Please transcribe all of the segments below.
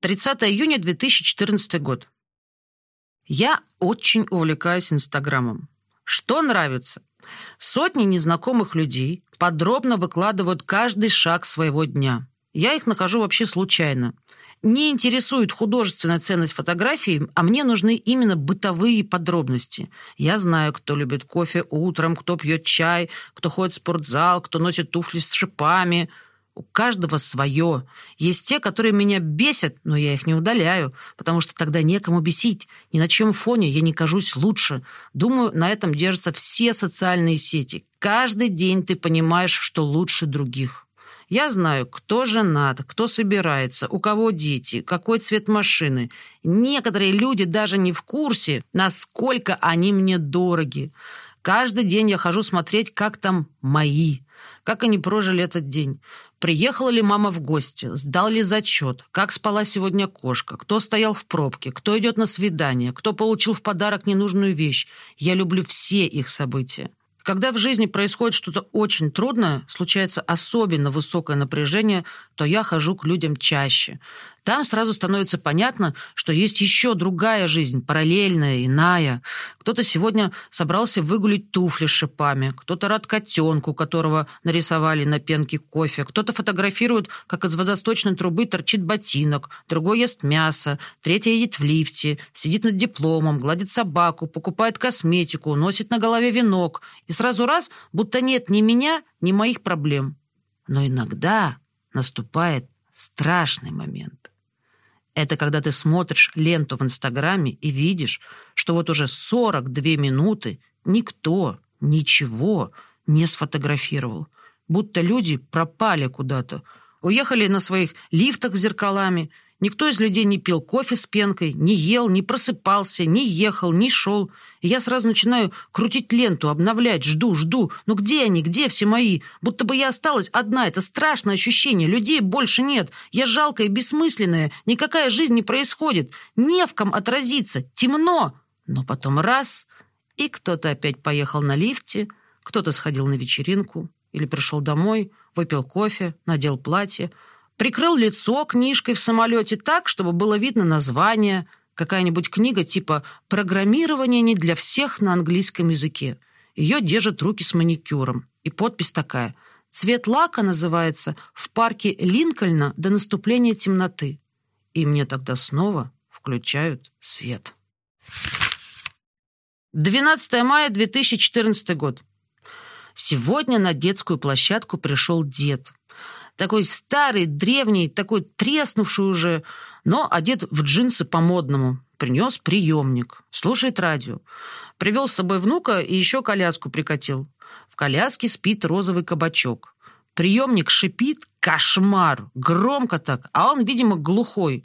30 июня 2014 год. Я очень увлекаюсь Инстаграмом. Что нравится? Сотни незнакомых людей подробно выкладывают каждый шаг своего дня. Я их нахожу вообще случайно. Не интересует художественная ценность фотографии, а мне нужны именно бытовые подробности. Я знаю, кто любит кофе утром, кто пьет чай, кто ходит в спортзал, кто носит туфли с шипами – у каждого свое. Есть те, которые меня бесят, но я их не удаляю, потому что тогда некому бесить. Ни на чем фоне я не кажусь лучше. Думаю, на этом держатся все социальные сети. Каждый день ты понимаешь, что лучше других. Я знаю, кто женат, кто собирается, у кого дети, какой цвет машины. Некоторые люди даже не в курсе, насколько они мне дороги. Каждый день я хожу смотреть, как там мои, как они прожили этот день. Приехала ли мама в гости, сдал ли зачет, как спала сегодня кошка, кто стоял в пробке, кто идет на свидание, кто получил в подарок ненужную вещь. Я люблю все их события. Когда в жизни происходит что-то очень трудное, случается особенно высокое напряжение, то я хожу к людям чаще. Там сразу становится понятно, что есть еще другая жизнь, параллельная, иная. Кто-то сегодня собрался выгулить туфли с шипами, кто-то рад котенку, которого нарисовали на пенке кофе, кто-то фотографирует, как из водосточной трубы торчит ботинок, другой ест мясо, третий едет в лифте, сидит над дипломом, гладит собаку, покупает косметику, носит на голове венок. И сразу раз, будто нет ни меня, ни моих проблем. Но иногда наступает страшный момент. Это когда ты смотришь ленту в Инстаграме и видишь, что вот уже 42 минуты никто ничего не сфотографировал. Будто люди пропали куда-то, уехали на своих лифтах с зеркалами – Никто из людей не пил кофе с пенкой, не ел, не просыпался, не ехал, не шел. И я сразу начинаю крутить ленту, обновлять, жду, жду. Ну где они, где все мои? Будто бы я осталась одна. Это страшное ощущение. Людей больше нет. Я жалкая и бессмысленная. Никакая жизнь не происходит. Не в ком отразиться. Темно. Но потом раз, и кто-то опять поехал на лифте, кто-то сходил на вечеринку или пришел домой, выпил кофе, надел платье, Прикрыл лицо книжкой в самолете так, чтобы было видно название. Какая-нибудь книга типа «Программирование не для всех на английском языке». Ее держат руки с маникюром. И подпись такая. Цвет лака называется «В парке Линкольна до наступления темноты». И мне тогда снова включают свет. 12 мая 2014 год. Сегодня на детскую площадку пришел дед такой старый, древний, такой треснувший уже, но одет в джинсы по-модному. Принес приемник, слушает радио. Привел с собой внука и еще коляску прикатил. В коляске спит розовый кабачок. Приемник шипит, кошмар, громко так, а он, видимо, глухой.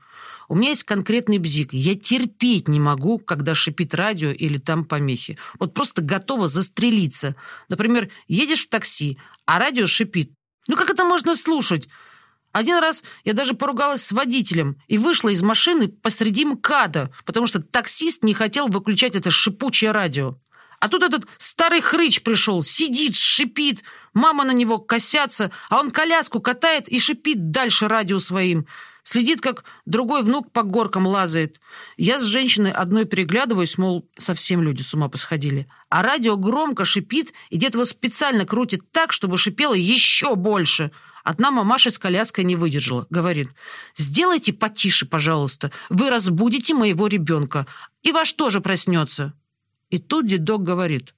У меня есть конкретный бзик. Я терпеть не могу, когда шипит радио или там помехи. Вот просто готова застрелиться. Например, едешь в такси, а радио шипит. Ну как это можно слушать? Один раз я даже поругалась с водителем и вышла из машины посреди МКАДа, потому что таксист не хотел выключать это шипучее радио. А тут этот старый хрыч пришел, сидит, шипит, мама на него косятся, а он коляску катает и шипит дальше радио своим. Следит, как другой внук по горкам лазает. Я с женщиной одной переглядываюсь, мол, совсем люди с ума посходили. А радио громко шипит, и дед его специально крутит так, чтобы шипело еще больше. Одна мамаша с коляской не выдержала. Говорит, сделайте потише, пожалуйста. Вы разбудите моего ребенка. И ваш тоже проснется. И тут дедок говорит,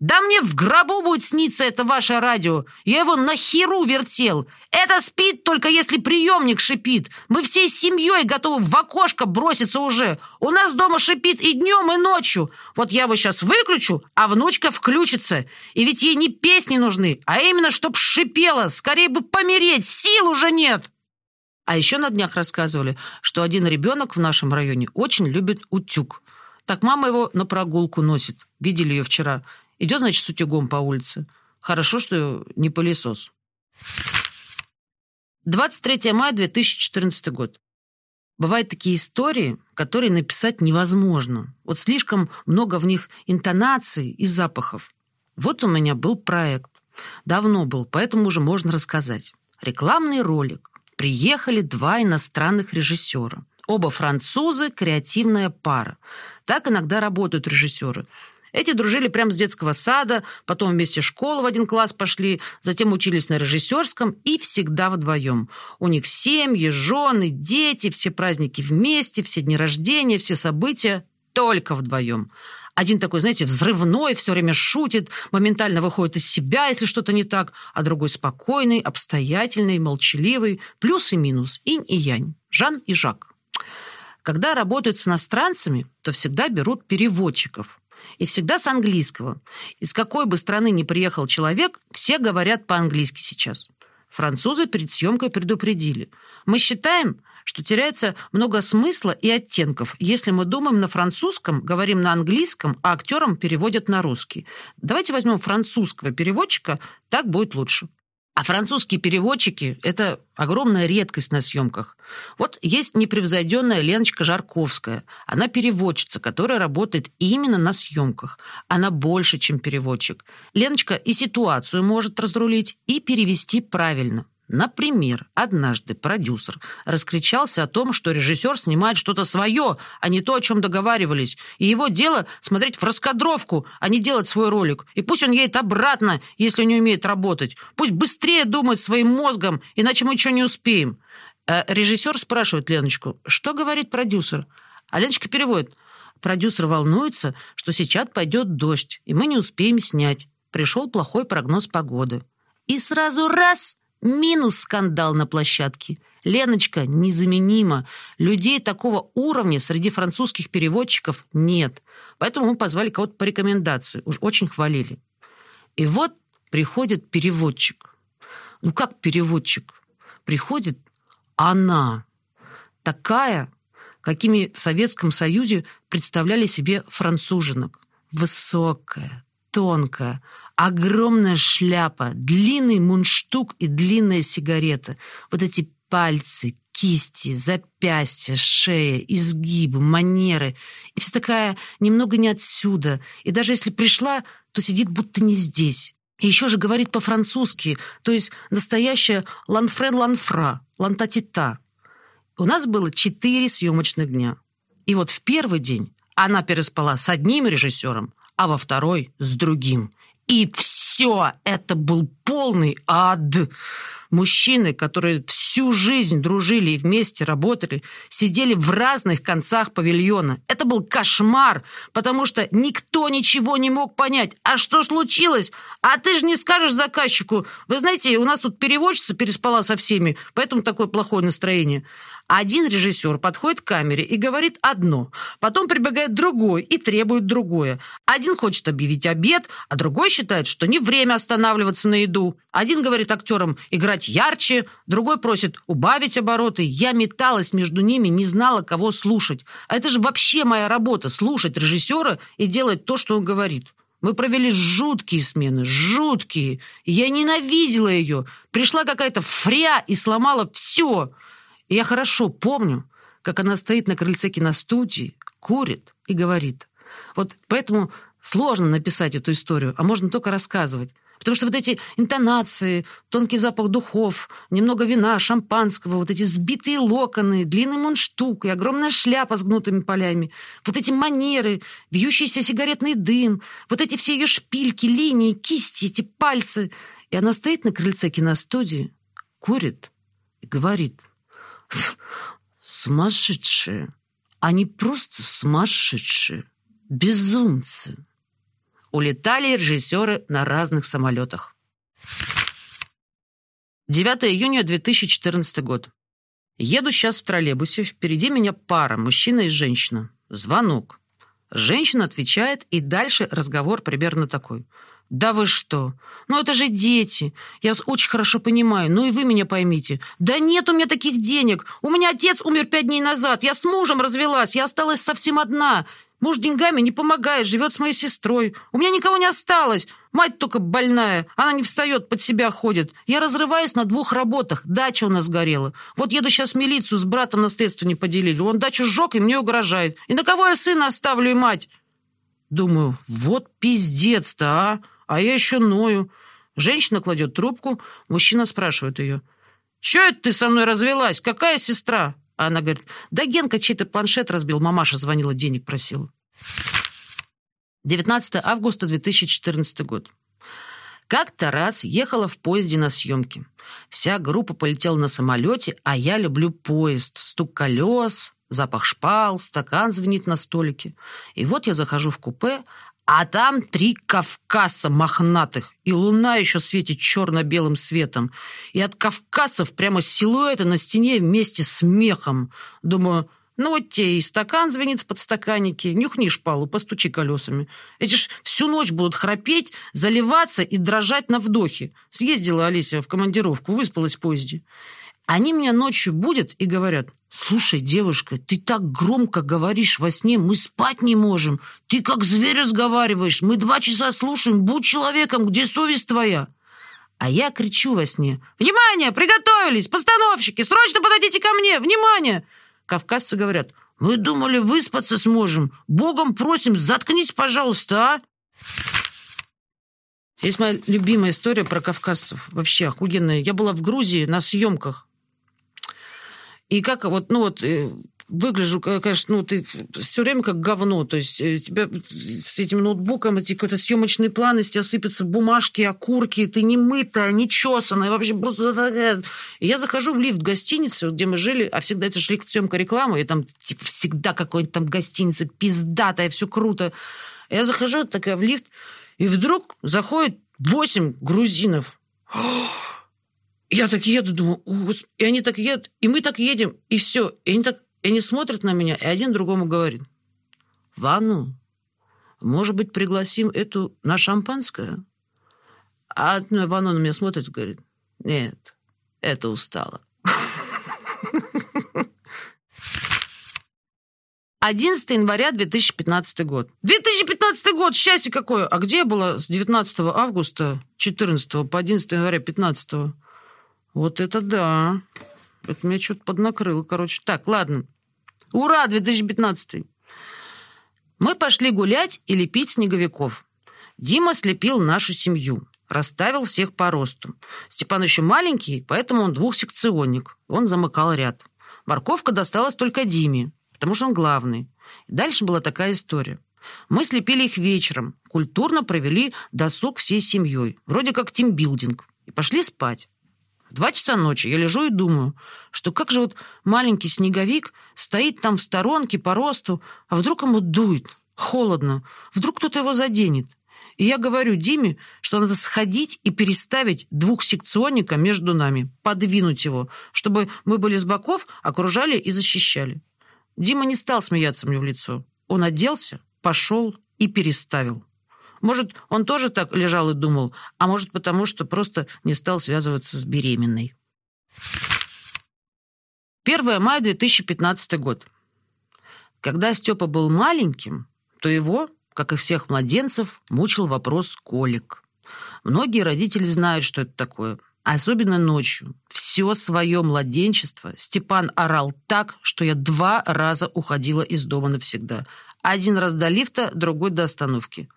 да мне в гробу будет сниться это ваше радио. Я его на херу вертел. Это спит только если приемник шипит. Мы всей семьей готовы в окошко броситься уже. У нас дома шипит и днем, и ночью. Вот я его сейчас выключу, а внучка включится. И ведь ей не песни нужны, а именно чтоб шипело. Скорее бы помереть, сил уже нет. А еще на днях рассказывали, что один ребенок в нашем районе очень любит утюг. Так мама его на прогулку носит. Видели ее вчера. Идет, значит, с утюгом по улице. Хорошо, что не пылесос. 23 мая 2014 год. Бывают такие истории, которые написать невозможно. Вот слишком много в них интонаций и запахов. Вот у меня был проект. Давно был, поэтому уже можно рассказать. Рекламный ролик. Приехали два иностранных режиссера. Оба французы – креативная пара. Так иногда работают режиссеры. Эти дружили прямо с детского сада, потом вместе школу в один класс пошли, затем учились на режиссерском и всегда вдвоем. У них семьи, жены, дети, все праздники вместе, все дни рождения, все события только вдвоем. Один такой, знаете, взрывной, все время шутит, моментально выходит из себя, если что-то не так, а другой спокойный, обстоятельный, молчаливый, плюс и минус, инь и янь, Жан и Жак. Когда работают с иностранцами, то всегда берут переводчиков. И всегда с английского. Из какой бы страны ни приехал человек, все говорят по-английски сейчас. Французы перед съемкой предупредили. Мы считаем, что теряется много смысла и оттенков, если мы думаем на французском, говорим на английском, а актерам переводят на русский. Давайте возьмем французского переводчика, так будет лучше. А французские переводчики – это огромная редкость на съемках. Вот есть непревзойденная Леночка Жарковская. Она переводчица, которая работает именно на съемках. Она больше, чем переводчик. Леночка и ситуацию может разрулить, и перевести правильно. Например, однажды продюсер раскричался о том, что режиссер снимает что-то свое, а не то, о чем договаривались. И его дело смотреть в раскадровку, а не делать свой ролик. И пусть он едет обратно, если не умеет работать. Пусть быстрее думает своим мозгом, иначе мы ничего не успеем. А режиссер спрашивает Леночку, что говорит продюсер? А Леночка переводит. Продюсер волнуется, что сейчас пойдет дождь, и мы не успеем снять. Пришел плохой прогноз погоды. И сразу раз Минус скандал на площадке. Леночка незаменима. Людей такого уровня среди французских переводчиков нет. Поэтому мы позвали кого-то по рекомендации. Уж очень хвалили. И вот приходит переводчик. Ну как переводчик? Приходит она. Такая, какими в Советском Союзе представляли себе француженок. Высокая, тонкая, огромная шляпа, длинный мундштук и длинная сигарета. Вот эти пальцы, кисти, запястья, шея, изгибы, манеры. И вся такая немного не отсюда. И даже если пришла, то сидит будто не здесь. И еще же говорит по-французски, то есть настоящая ланфрен-ланфра, лантатита. У нас было четыре съемочных дня. И вот в первый день она переспала с одним режиссером, а во второй — с другим. И все это был полный ад. Мужчины, которые всю жизнь дружили и вместе работали, сидели в разных концах павильона. Это был кошмар, потому что никто ничего не мог понять. А что случилось? А ты же не скажешь заказчику. Вы знаете, у нас тут переводчица переспала со всеми, поэтому такое плохое настроение. Один режиссер подходит к камере и говорит одно, потом прибегает другой и требует другое. Один хочет объявить обед, а другой считает, что не время останавливаться на еду. Один говорит актерам играть ярче, другой просит убавить обороты. Я металась между ними, не знала, кого слушать. А это же вообще моя работа – слушать режиссера и делать то, что он говорит. Мы провели жуткие смены, жуткие. Я ненавидела ее. Пришла какая-то фря и сломала все. И я хорошо помню, как она стоит на крыльце киностудии, курит и говорит. Вот поэтому сложно написать эту историю, а можно только рассказывать. Потому что вот эти интонации, тонкий запах духов, немного вина, шампанского, вот эти сбитые локоны, длинный мундштук и огромная шляпа с гнутыми полями, вот эти манеры, вьющийся сигаретный дым, вот эти все ее шпильки, линии, кисти, эти пальцы. И она стоит на крыльце киностудии, курит и говорит – Сумасшедшие. Они просто сумасшедшие. Безумцы. Улетали режиссеры на разных самолетах. 9 июня 2014 год. Еду сейчас в троллейбусе. Впереди меня пара, мужчина и женщина. Звонок. Женщина отвечает, и дальше разговор примерно такой. «Да вы что? Ну это же дети. Я вас очень хорошо понимаю. Ну и вы меня поймите. Да нет у меня таких денег. У меня отец умер пять дней назад. Я с мужем развелась. Я осталась совсем одна. Муж деньгами не помогает, живет с моей сестрой. У меня никого не осталось. Мать только больная. Она не встает, под себя ходит. Я разрываюсь на двух работах. Дача у нас горела. Вот еду сейчас в милицию, с братом наследство не поделили. Он дачу сжег и мне угрожает. И на кого я сына оставлю и мать? Думаю, вот пиздец-то, а? А я еще ною. Женщина кладет трубку, мужчина спрашивает ее. «Че это ты со мной развелась? Какая сестра?» А она говорит, да Генка чей-то планшет разбил, мамаша звонила, денег просила. 19 августа 2014 год. Как-то раз ехала в поезде на съемки. Вся группа полетела на самолете, а я люблю поезд. Стук колес, запах шпал, стакан звенит на столике. И вот я захожу в купе, а там три кавказца мохнатых, и луна еще светит черно-белым светом. И от кавказцев прямо силуэты на стене вместе с мехом. Думаю, ну вот те и стакан звенит в подстаканнике, нюхни шпалу, постучи колесами. Эти ж всю ночь будут храпеть, заливаться и дрожать на вдохе. Съездила Алисия в командировку, выспалась в поезде. Они меня ночью будут и говорят, «Слушай, девушка, ты так громко говоришь во сне, мы спать не можем. Ты как зверь разговариваешь, мы два часа слушаем, будь человеком, где совесть твоя?» А я кричу во сне, «Внимание, приготовились, постановщики, срочно подойдите ко мне, внимание!» Кавказцы говорят, «Мы думали, выспаться сможем. Богом просим, заткнись, пожалуйста, а!» Есть моя любимая история про кавказцев. Вообще охуенная. Я была в Грузии на съемках. И как вот, ну вот, э, выгляжу, конечно, ну, ты все время как говно. То есть э, тебя с этим ноутбуком, эти какой-то съемочные планы, с тебя сыпятся бумажки, окурки, ты не мытая, не чесанная, вообще просто... Я захожу в лифт гостиницы, где мы жили, а всегда это же съемка рекламы, и там типа, всегда какой-нибудь там гостиница пиздатая, все круто. Я захожу такая в лифт, и вдруг заходит восемь грузинов. Я так еду, думаю, и они так едут, и мы так едем, и все. И они так, и они смотрят на меня, и один другому говорит, Ванну, может быть, пригласим эту на шампанское? А ну, Ванну на меня смотрит и говорит, нет, это устало. 11 января 2015 год. 2015 год, счастье какое! А где я была с 19 августа 14 по 11 января 15? Вот это да. Это меня что-то поднакрыло, короче. Так, ладно. Ура, 2015. Мы пошли гулять и лепить снеговиков. Дима слепил нашу семью. Расставил всех по росту. Степан еще маленький, поэтому он двухсекционник. Он замыкал ряд. Морковка досталась только Диме, потому что он главный. Дальше была такая история. Мы слепили их вечером, культурно провели досуг всей семьей, вроде как тимбилдинг, и пошли спать. Два часа ночи я лежу и думаю, что как же вот маленький снеговик стоит там в сторонке по росту, а вдруг ему дует, холодно, вдруг кто-то его заденет. И я говорю Диме, что надо сходить и переставить двухсекционника между нами, подвинуть его, чтобы мы были с боков, окружали и защищали. Дима не стал смеяться мне в лицо. Он оделся, пошел и переставил. Может, он тоже так лежал и думал, а может, потому что просто не стал связываться с беременной. 1 мая 2015 год. Когда Степа был маленьким, то его, как и всех младенцев, мучил вопрос колик. Многие родители знают, что это такое, особенно ночью. Все свое младенчество Степан орал так, что я два раза уходила из дома навсегда. Один раз до лифта, другой до остановки.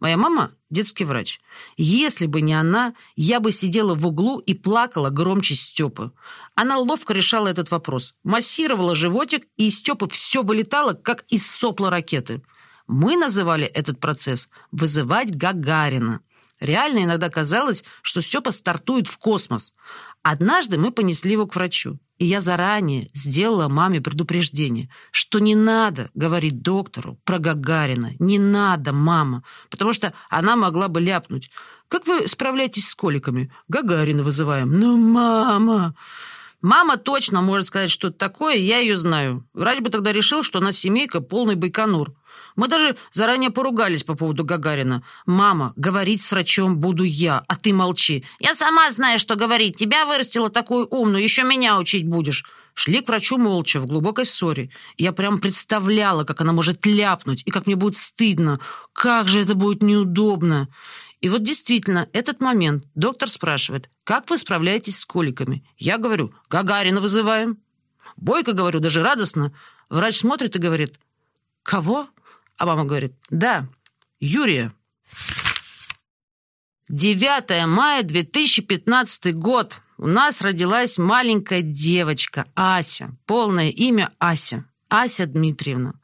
Моя мама – детский врач. Если бы не она, я бы сидела в углу и плакала громче Степы. Она ловко решала этот вопрос. Массировала животик, и из Степы все вылетало, как из сопла ракеты. Мы называли этот процесс «вызывать Гагарина». Реально иногда казалось, что Степа стартует в космос. Однажды мы понесли его к врачу. И я заранее сделала маме предупреждение, что не надо говорить доктору про Гагарина. Не надо, мама. Потому что она могла бы ляпнуть. «Как вы справляетесь с коликами?» «Гагарина вызываем». «Ну, мама!» Мама точно может сказать что-то такое, я ее знаю. Врач бы тогда решил, что у нас семейка полный байконур. Мы даже заранее поругались по поводу Гагарина. «Мама, говорить с врачом буду я, а ты молчи». «Я сама знаю, что говорить. Тебя вырастила такую умную, еще меня учить будешь». Шли к врачу молча, в глубокой ссоре. Я прям представляла, как она может ляпнуть, и как мне будет стыдно. Как же это будет неудобно. И вот действительно, этот момент. Доктор спрашивает, как вы справляетесь с коликами? Я говорю, Гагарина вызываем. Бойко говорю, даже радостно. Врач смотрит и говорит, кого? А мама говорит, да, Юрия. 9 мая 2015 год. у нас родилась маленькая девочка, Ася. Полное имя Ася. Ася Дмитриевна.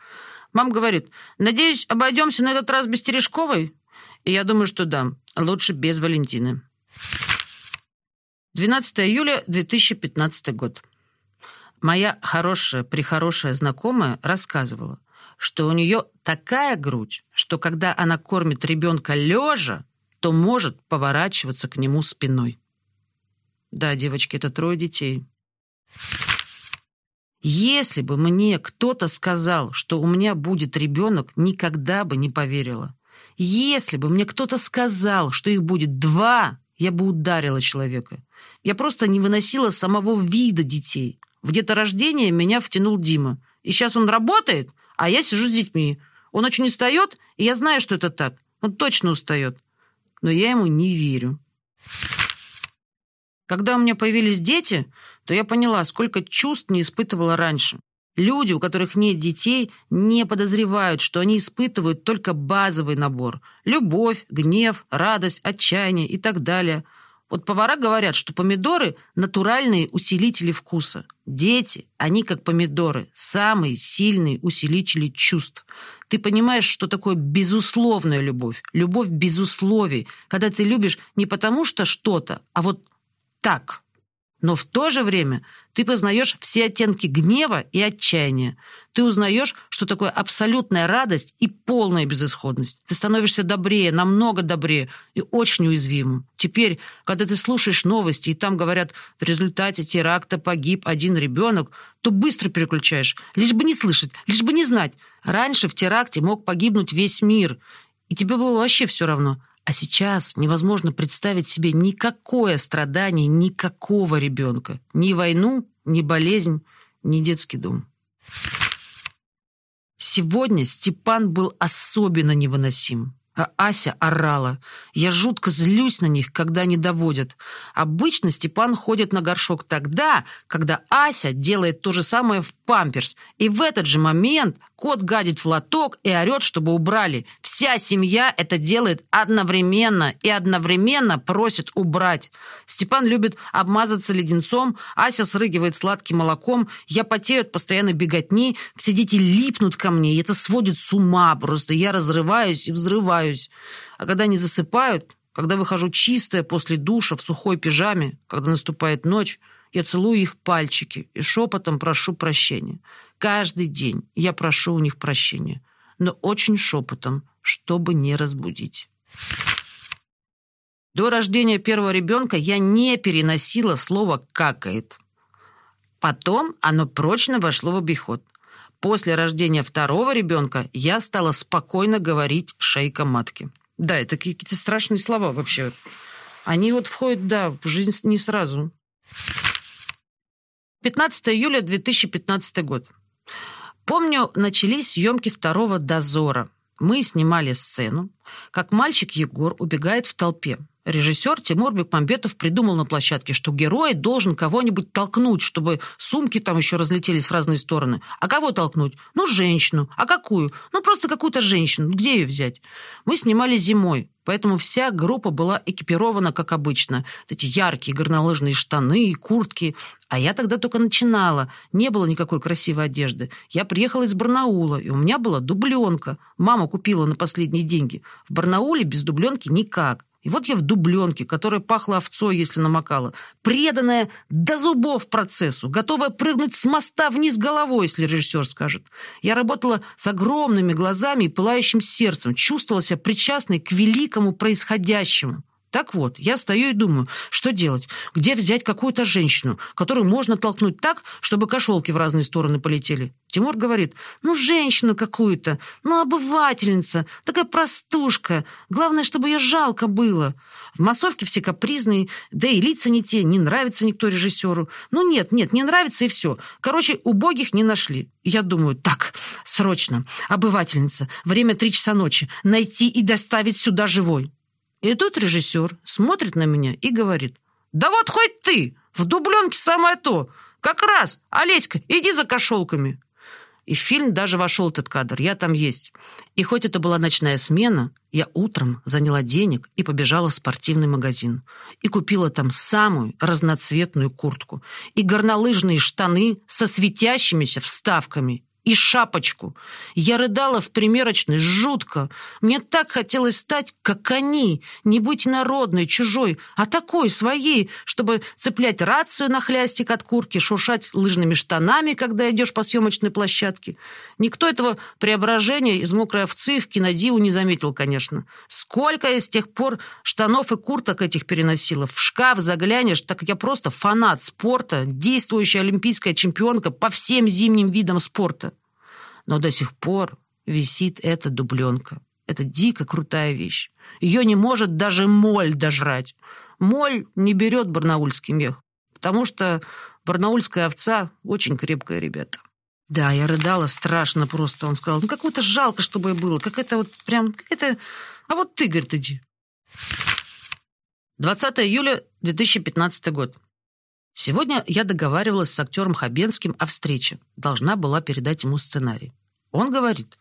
Мам говорит, надеюсь, обойдемся на этот раз без Терешковой? И я думаю, что да, лучше без Валентины. 12 июля 2015 год. Моя хорошая, прихорошая знакомая рассказывала, что у нее такая грудь, что когда она кормит ребенка лежа, то может поворачиваться к нему спиной. Да, девочки, это трое детей. Если бы мне кто-то сказал, что у меня будет ребенок, никогда бы не поверила. Если бы мне кто-то сказал, что их будет два, я бы ударила человека. Я просто не выносила самого вида детей. В деторождение меня втянул Дима. И сейчас он работает, а я сижу с детьми. Он очень устает, и я знаю, что это так. Он точно устает. Но я ему не верю. Когда у меня появились дети, то я поняла, сколько чувств не испытывала раньше. Люди, у которых нет детей, не подозревают, что они испытывают только базовый набор. Любовь, гнев, радость, отчаяние и так далее. Вот повара говорят, что помидоры – натуральные усилители вкуса. Дети, они как помидоры, самые сильные усилители чувств. Ты понимаешь, что такое безусловная любовь, любовь без условий, когда ты любишь не потому что что-то, а вот так. Но в то же время ты познаешь все оттенки гнева и отчаяния. Ты узнаешь, что такое абсолютная радость и полная безысходность. Ты становишься добрее, намного добрее и очень уязвимым. Теперь, когда ты слушаешь новости, и там говорят, в результате теракта погиб один ребенок, то быстро переключаешь, лишь бы не слышать, лишь бы не знать. Раньше в теракте мог погибнуть весь мир, и тебе было вообще все равно. А сейчас невозможно представить себе никакое страдание никакого ребенка. Ни войну, ни болезнь, ни детский дом. Сегодня Степан был особенно невыносим. А Ася орала. Я жутко злюсь на них, когда они доводят. Обычно Степан ходит на горшок тогда, когда Ася делает то же самое в памперс. И в этот же момент кот гадит в лоток и орет, чтобы убрали. Вся семья это делает одновременно и одновременно просит убрать. Степан любит обмазаться леденцом, Ася срыгивает сладким молоком, я потею от постоянной беготни, все дети липнут ко мне, и это сводит с ума просто. Я разрываюсь и взрываюсь просыпаюсь. А когда не засыпают, когда выхожу чистая после душа в сухой пижаме, когда наступает ночь, я целую их пальчики и шепотом прошу прощения. Каждый день я прошу у них прощения, но очень шепотом, чтобы не разбудить. До рождения первого ребенка я не переносила слово «какает». Потом оно прочно вошло в обиход. После рождения второго ребенка я стала спокойно говорить «шейка матки». Да, это какие-то страшные слова вообще. Они вот входят, да, в жизнь не сразу. 15 июля 2015 год. Помню, начались съемки второго «Дозора». Мы снимали сцену, как мальчик Егор убегает в толпе. Режиссер Тимур Бекмамбетов придумал на площадке, что герой должен кого-нибудь толкнуть, чтобы сумки там еще разлетелись в разные стороны. А кого толкнуть? Ну, женщину. А какую? Ну, просто какую-то женщину. Где ее взять? Мы снимали зимой, поэтому вся группа была экипирована, как обычно. Эти яркие горнолыжные штаны и куртки. А я тогда только начинала. Не было никакой красивой одежды. Я приехала из Барнаула, и у меня была дубленка. Мама купила на последние деньги. В Барнауле без дубленки никак. И вот я в дубленке, которая пахла овцой, если намокала, преданная до зубов процессу, готовая прыгнуть с моста вниз головой, если режиссер скажет. Я работала с огромными глазами и пылающим сердцем, чувствовала себя причастной к великому происходящему. Так вот, я стою и думаю, что делать? Где взять какую-то женщину, которую можно толкнуть так, чтобы кошелки в разные стороны полетели? Тимур говорит, ну, женщину какую-то, ну, обывательница, такая простушка. Главное, чтобы ее жалко было. В массовке все капризные, да и лица не те, не нравится никто режиссеру. Ну, нет, нет, не нравится и все. Короче, убогих не нашли. Я думаю, так, срочно, обывательница, время три часа ночи, найти и доставить сюда живой. И тут режиссер смотрит на меня и говорит, «Да вот хоть ты! В дубленке самое то! Как раз! Олеська, иди за кошелками!» И в фильм даже вошел этот кадр, я там есть. И хоть это была ночная смена, я утром заняла денег и побежала в спортивный магазин. И купила там самую разноцветную куртку и горнолыжные штаны со светящимися вставками и шапочку. Я рыдала в примерочной жутко. Мне так хотелось стать, как они, не быть народной, чужой, а такой, своей, чтобы цеплять рацию на хлястик от курки, шуршать лыжными штанами, когда идешь по съемочной площадке. Никто этого преображения из мокрой овцы в кинодиву не заметил, конечно. Сколько я с тех пор штанов и курток этих переносила. В шкаф заглянешь, так я просто фанат спорта, действующая олимпийская чемпионка по всем зимним видам спорта но до сих пор висит эта дубленка. Это дико крутая вещь. Ее не может даже моль дожрать. Моль не берет барнаульский мех, потому что барнаульская овца очень крепкая, ребята. Да, я рыдала страшно просто. Он сказал, ну какое-то жалко, чтобы и было. Как это вот прям, как это... А вот ты, говорит, иди. 20 июля 2015 год. Сегодня я договаривалась с актером Хабенским о встрече. Должна была передать ему сценарий. Он говорит,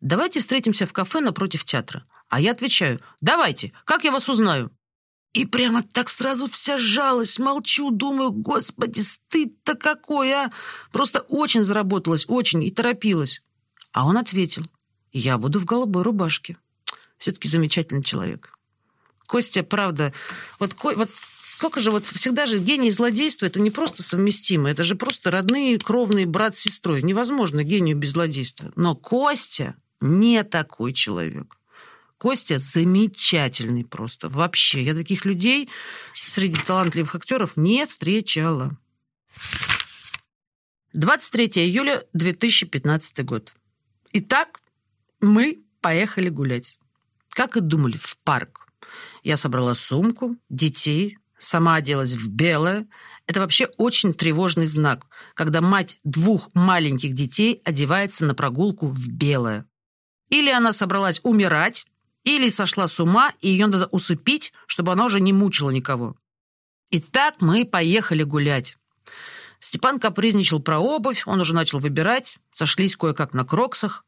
давайте встретимся в кафе напротив театра. А я отвечаю, давайте, как я вас узнаю? И прямо так сразу вся жалость, молчу, думаю, господи, стыд-то какой, а! Просто очень заработалась, очень, и торопилась. А он ответил, я буду в голубой рубашке. Все-таки замечательный человек. Костя, правда, вот, вот сколько же, вот всегда же гений и злодейство это не просто совместимо, это же просто родные, кровные брат с сестрой. Невозможно гению без злодейства. Но Костя не такой человек. Костя замечательный просто. Вообще, я таких людей среди талантливых актеров не встречала. 23 июля 2015 год. Итак, мы поехали гулять. Как и думали, в парк. Я собрала сумку, детей, сама оделась в белое. Это вообще очень тревожный знак, когда мать двух маленьких детей одевается на прогулку в белое. Или она собралась умирать, или сошла с ума, и ее надо усыпить, чтобы она уже не мучила никого. Итак, мы поехали гулять. Степан капризничал про обувь, он уже начал выбирать, сошлись кое-как на кроксах.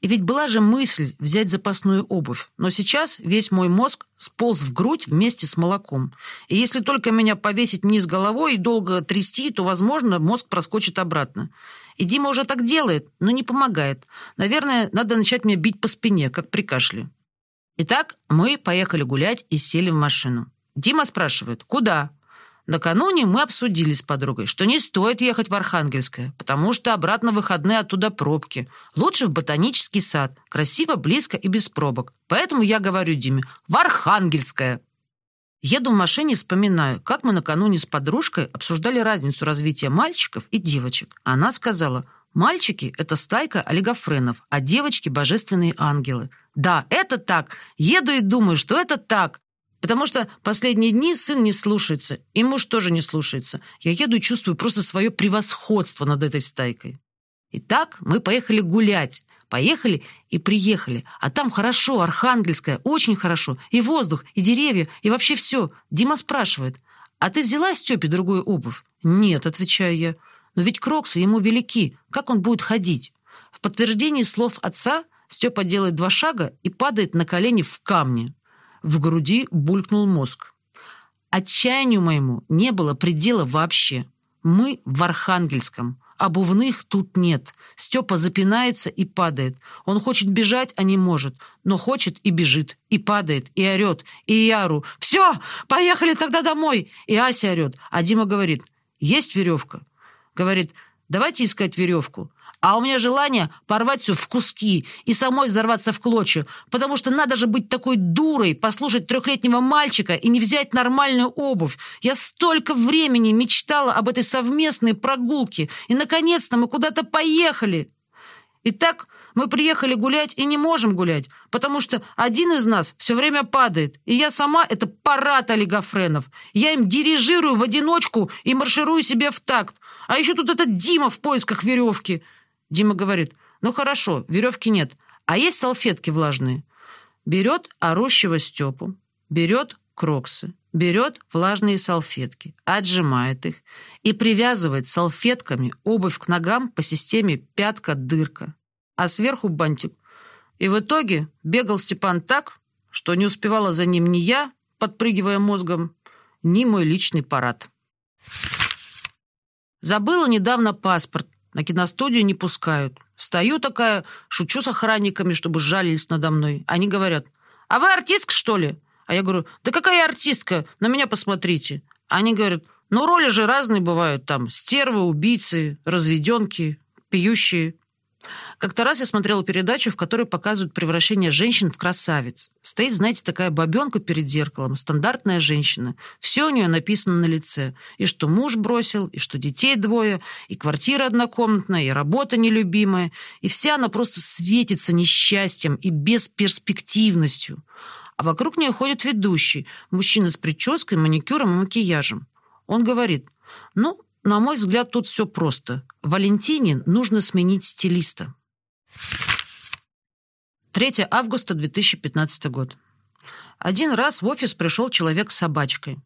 И ведь была же мысль взять запасную обувь, но сейчас весь мой мозг сполз в грудь вместе с молоком. И если только меня повесить вниз головой и долго трясти, то, возможно, мозг проскочит обратно. И Дима уже так делает, но не помогает. Наверное, надо начать меня бить по спине, как при кашле. Итак, мы поехали гулять и сели в машину. Дима спрашивает, куда? Накануне мы обсудили с подругой, что не стоит ехать в Архангельское, потому что обратно выходные оттуда пробки. Лучше в ботанический сад. Красиво, близко и без пробок. Поэтому я говорю Диме «в Архангельское». Еду в машине и вспоминаю, как мы накануне с подружкой обсуждали разницу развития мальчиков и девочек. Она сказала, мальчики – это стайка олигофренов, а девочки – божественные ангелы. Да, это так. Еду и думаю, что это так. Потому что последние дни сын не слушается, и муж тоже не слушается. Я еду и чувствую просто свое превосходство над этой стайкой. Итак, мы поехали гулять. Поехали и приехали. А там хорошо, Архангельская, очень хорошо. И воздух, и деревья, и вообще все. Дима спрашивает, а ты взяла Степе другую обувь? Нет, отвечаю я. Но ведь кроксы ему велики. Как он будет ходить? В подтверждении слов отца Степа делает два шага и падает на колени в камни. В груди булькнул мозг. Отчаянию моему не было предела вообще. Мы в Архангельском. Обувных тут нет. Степа запинается и падает. Он хочет бежать, а не может. Но хочет и бежит, и падает, и орет, и я ору. «Все, поехали тогда домой!» И Ася орет. А Дима говорит, «Есть веревка?» Говорит, «Давайте искать веревку». А у меня желание порвать все в куски и самой взорваться в клочья, потому что надо же быть такой дурой, послушать трехлетнего мальчика и не взять нормальную обувь. Я столько времени мечтала об этой совместной прогулке, и, наконец-то, мы куда-то поехали. Итак, мы приехали гулять и не можем гулять, потому что один из нас все время падает, и я сама — это парад олигофренов. Я им дирижирую в одиночку и марширую себе в такт. А еще тут этот Дима в поисках веревки — Дима говорит, ну хорошо, веревки нет, а есть салфетки влажные. Берет орущего Степу, берет кроксы, берет влажные салфетки, отжимает их и привязывает салфетками обувь к ногам по системе пятка-дырка, а сверху бантик. И в итоге бегал Степан так, что не успевала за ним ни я, подпрыгивая мозгом, ни мой личный парад. Забыла недавно паспорт, на киностудию не пускают. Стою такая, шучу с охранниками, чтобы сжалились надо мной. Они говорят, а вы артистка, что ли? А я говорю, да какая артистка? На меня посмотрите. Они говорят, ну роли же разные бывают там. Стервы, убийцы, разведенки, пьющие. Как-то раз я смотрела передачу, в которой показывают превращение женщин в красавиц. Стоит, знаете, такая бабенка перед зеркалом, стандартная женщина. Все у нее написано на лице. И что муж бросил, и что детей двое, и квартира однокомнатная, и работа нелюбимая. И вся она просто светится несчастьем и бесперспективностью. А вокруг нее ходит ведущий, мужчина с прической, маникюром и макияжем. Он говорит, ну, на мой взгляд, тут все просто. Валентине нужно сменить стилиста. 3 августа 2015 год. Один раз в офис пришел человек с собачкой.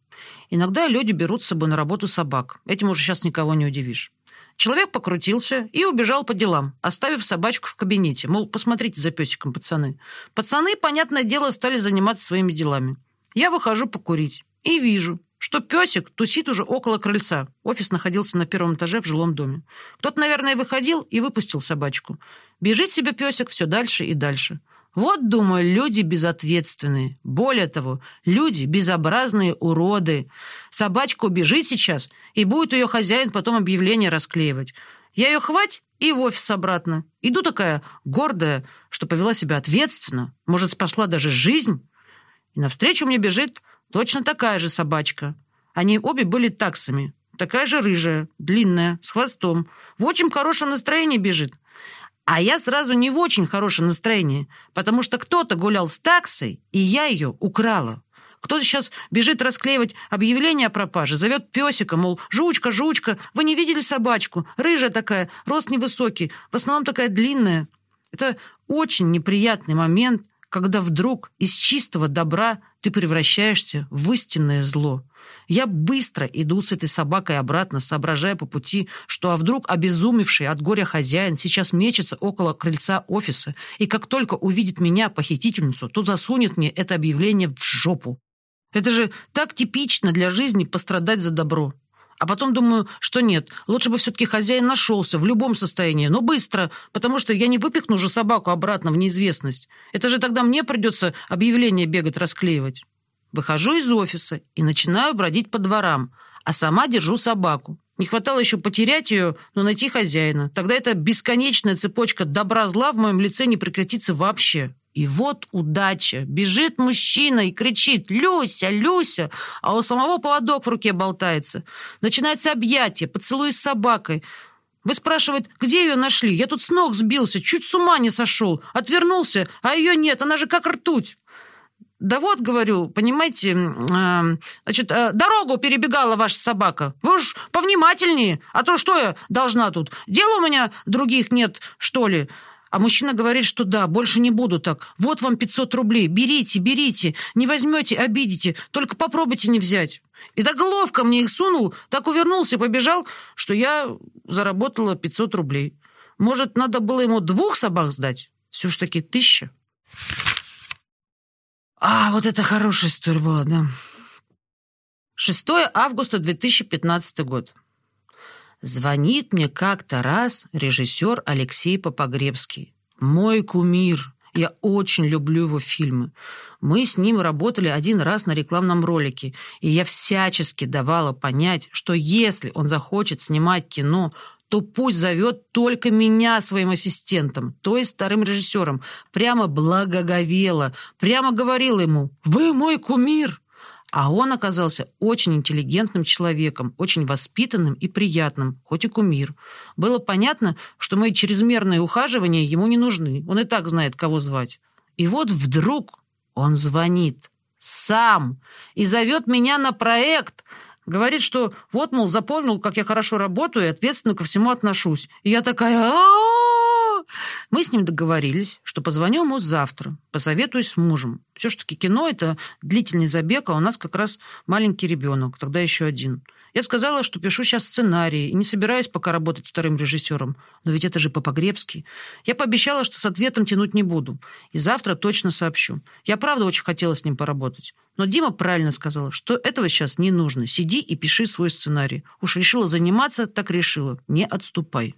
Иногда люди берут с собой на работу собак. Этим уже сейчас никого не удивишь. Человек покрутился и убежал по делам, оставив собачку в кабинете. Мол, посмотрите за песиком, пацаны. Пацаны, понятное дело, стали заниматься своими делами. Я выхожу покурить и вижу, что песик тусит уже около крыльца. Офис находился на первом этаже в жилом доме. Кто-то, наверное, выходил и выпустил собачку. Бежит себе песик все дальше и дальше. Вот, думаю, люди безответственные. Более того, люди безобразные уроды. Собачка убежит сейчас, и будет ее хозяин потом объявление расклеивать. Я ее хвать и в офис обратно. Иду такая гордая, что повела себя ответственно, может, спасла даже жизнь. И навстречу мне бежит точно такая же собачка. Они обе были таксами. Такая же рыжая, длинная, с хвостом. В очень хорошем настроении бежит. А я сразу не в очень хорошем настроении, потому что кто-то гулял с таксой, и я ее украла. Кто-то сейчас бежит расклеивать объявление о пропаже, зовет песика, мол, жучка, жучка, вы не видели собачку? Рыжая такая, рост невысокий, в основном такая длинная. Это очень неприятный момент, когда вдруг из чистого добра ты превращаешься в истинное зло. Я быстро иду с этой собакой обратно, соображая по пути, что а вдруг обезумевший от горя хозяин сейчас мечется около крыльца офиса, и как только увидит меня, похитительницу, то засунет мне это объявление в жопу. Это же так типично для жизни пострадать за добро. А потом думаю, что нет, лучше бы все-таки хозяин нашелся в любом состоянии, но быстро, потому что я не выпихну же собаку обратно в неизвестность. Это же тогда мне придется объявление бегать расклеивать. Выхожу из офиса и начинаю бродить по дворам, а сама держу собаку. Не хватало еще потерять ее, но найти хозяина. Тогда эта бесконечная цепочка добра-зла в моем лице не прекратится вообще. И вот удача. Бежит мужчина и кричит «Люся, Люся!», а у самого поводок в руке болтается. Начинается объятие, поцелуй с собакой. Вы спрашиваете, где ее нашли? Я тут с ног сбился, чуть с ума не сошел. Отвернулся, а ее нет, она же как ртуть. Да вот, говорю, понимаете, э, значит, э, дорогу перебегала ваша собака. Вы уж повнимательнее, а то что я должна тут? Дел у меня других нет, что ли?» А мужчина говорит, что да, больше не буду так. Вот вам 500 рублей. Берите, берите. Не возьмете, обидите. Только попробуйте не взять. И так ловко мне их сунул, так увернулся и побежал, что я заработала 500 рублей. Может, надо было ему двух собак сдать? Все ж таки тысяча. А, вот это хорошая история была, да. 6 августа 2015 год. Звонит мне как-то раз режиссер Алексей Попогребский. Мой кумир. Я очень люблю его фильмы. Мы с ним работали один раз на рекламном ролике, и я всячески давала понять, что если он захочет снимать кино, то пусть зовет только меня своим ассистентом, то есть вторым режиссером. Прямо благоговела, прямо говорила ему «Вы мой кумир!» А он оказался очень интеллигентным человеком, очень воспитанным и приятным, хоть и кумир. Было понятно, что мои чрезмерные ухаживания ему не нужны. Он и так знает, кого звать. И вот вдруг он звонит сам и зовет меня на проект – Говорит, что вот, мол, запомнил, как я хорошо работаю и ответственно ко всему отношусь. И я такая, Мы с ним договорились, что позвоню ему завтра, посоветуюсь с мужем. Все ж таки кино — это длительный забег, а у нас как раз маленький ребенок, тогда еще один. Я сказала, что пишу сейчас сценарий и не собираюсь пока работать вторым режиссером. Но ведь это же по-погребски. Я пообещала, что с ответом тянуть не буду. И завтра точно сообщу. Я правда очень хотела с ним поработать. Но Дима правильно сказала, что этого сейчас не нужно. Сиди и пиши свой сценарий. Уж решила заниматься, так решила. Не отступай.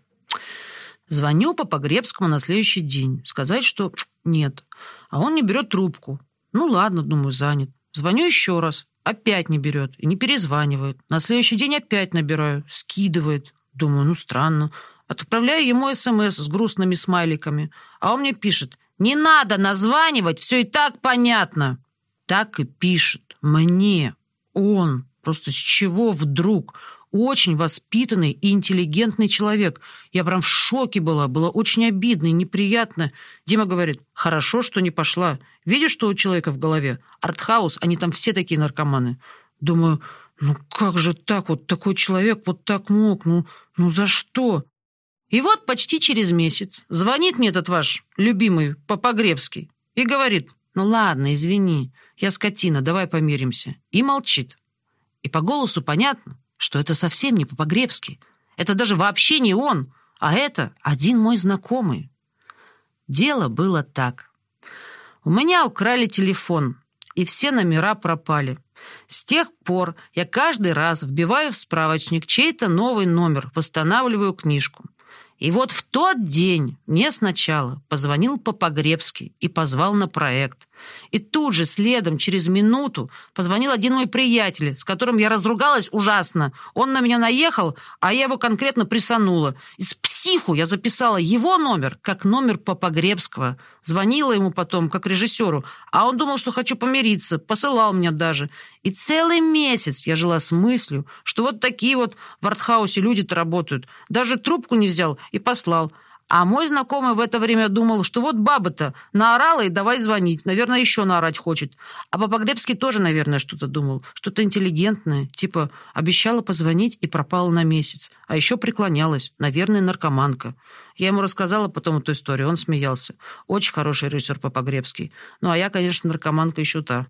Звоню по Погребскому на следующий день. Сказать, что нет. А он не берет трубку. Ну ладно, думаю, занят. Звоню еще раз. Опять не берет и не перезванивает. На следующий день опять набираю. Скидывает. Думаю, ну странно. Отправляю ему СМС с грустными смайликами. А он мне пишет, не надо названивать, все и так понятно. Так и пишет. Мне. Он. Просто с чего вдруг? Очень воспитанный и интеллигентный человек. Я прям в шоке была, было очень обидно и неприятно. Дима говорит, хорошо, что не пошла. Видишь, что у человека в голове? Артхаус, они там все такие наркоманы. Думаю, ну как же так, вот такой человек вот так мог, ну, ну за что? И вот почти через месяц звонит мне этот ваш любимый Попогребский и говорит, ну ладно, извини, я скотина, давай помиримся. И молчит. И по голосу понятно, что это совсем не по-погребски. Это даже вообще не он, а это один мой знакомый. Дело было так. У меня украли телефон, и все номера пропали. С тех пор я каждый раз вбиваю в справочник чей-то новый номер, восстанавливаю книжку. И вот в тот день мне сначала позвонил Попогребский и позвал на проект. И тут же, следом, через минуту, позвонил один мой приятель, с которым я разругалась ужасно. Он на меня наехал, а я его конкретно присанула. Из психу я записала его номер, как номер Попогребского. Звонила ему потом, как режиссеру, а он думал, что хочу помириться, посылал меня даже. И целый месяц я жила с мыслью, что вот такие вот в артхаусе люди-то работают. Даже трубку не взял и послал. А мой знакомый в это время думал, что вот баба-то наорала и давай звонить. Наверное, еще наорать хочет. А Папогребский тоже, наверное, что-то думал. Что-то интеллигентное. Типа обещала позвонить и пропала на месяц. А еще преклонялась. Наверное, наркоманка. Я ему рассказала потом эту историю. Он смеялся. Очень хороший режиссер Папогребский. Ну, а я, конечно, наркоманка еще та.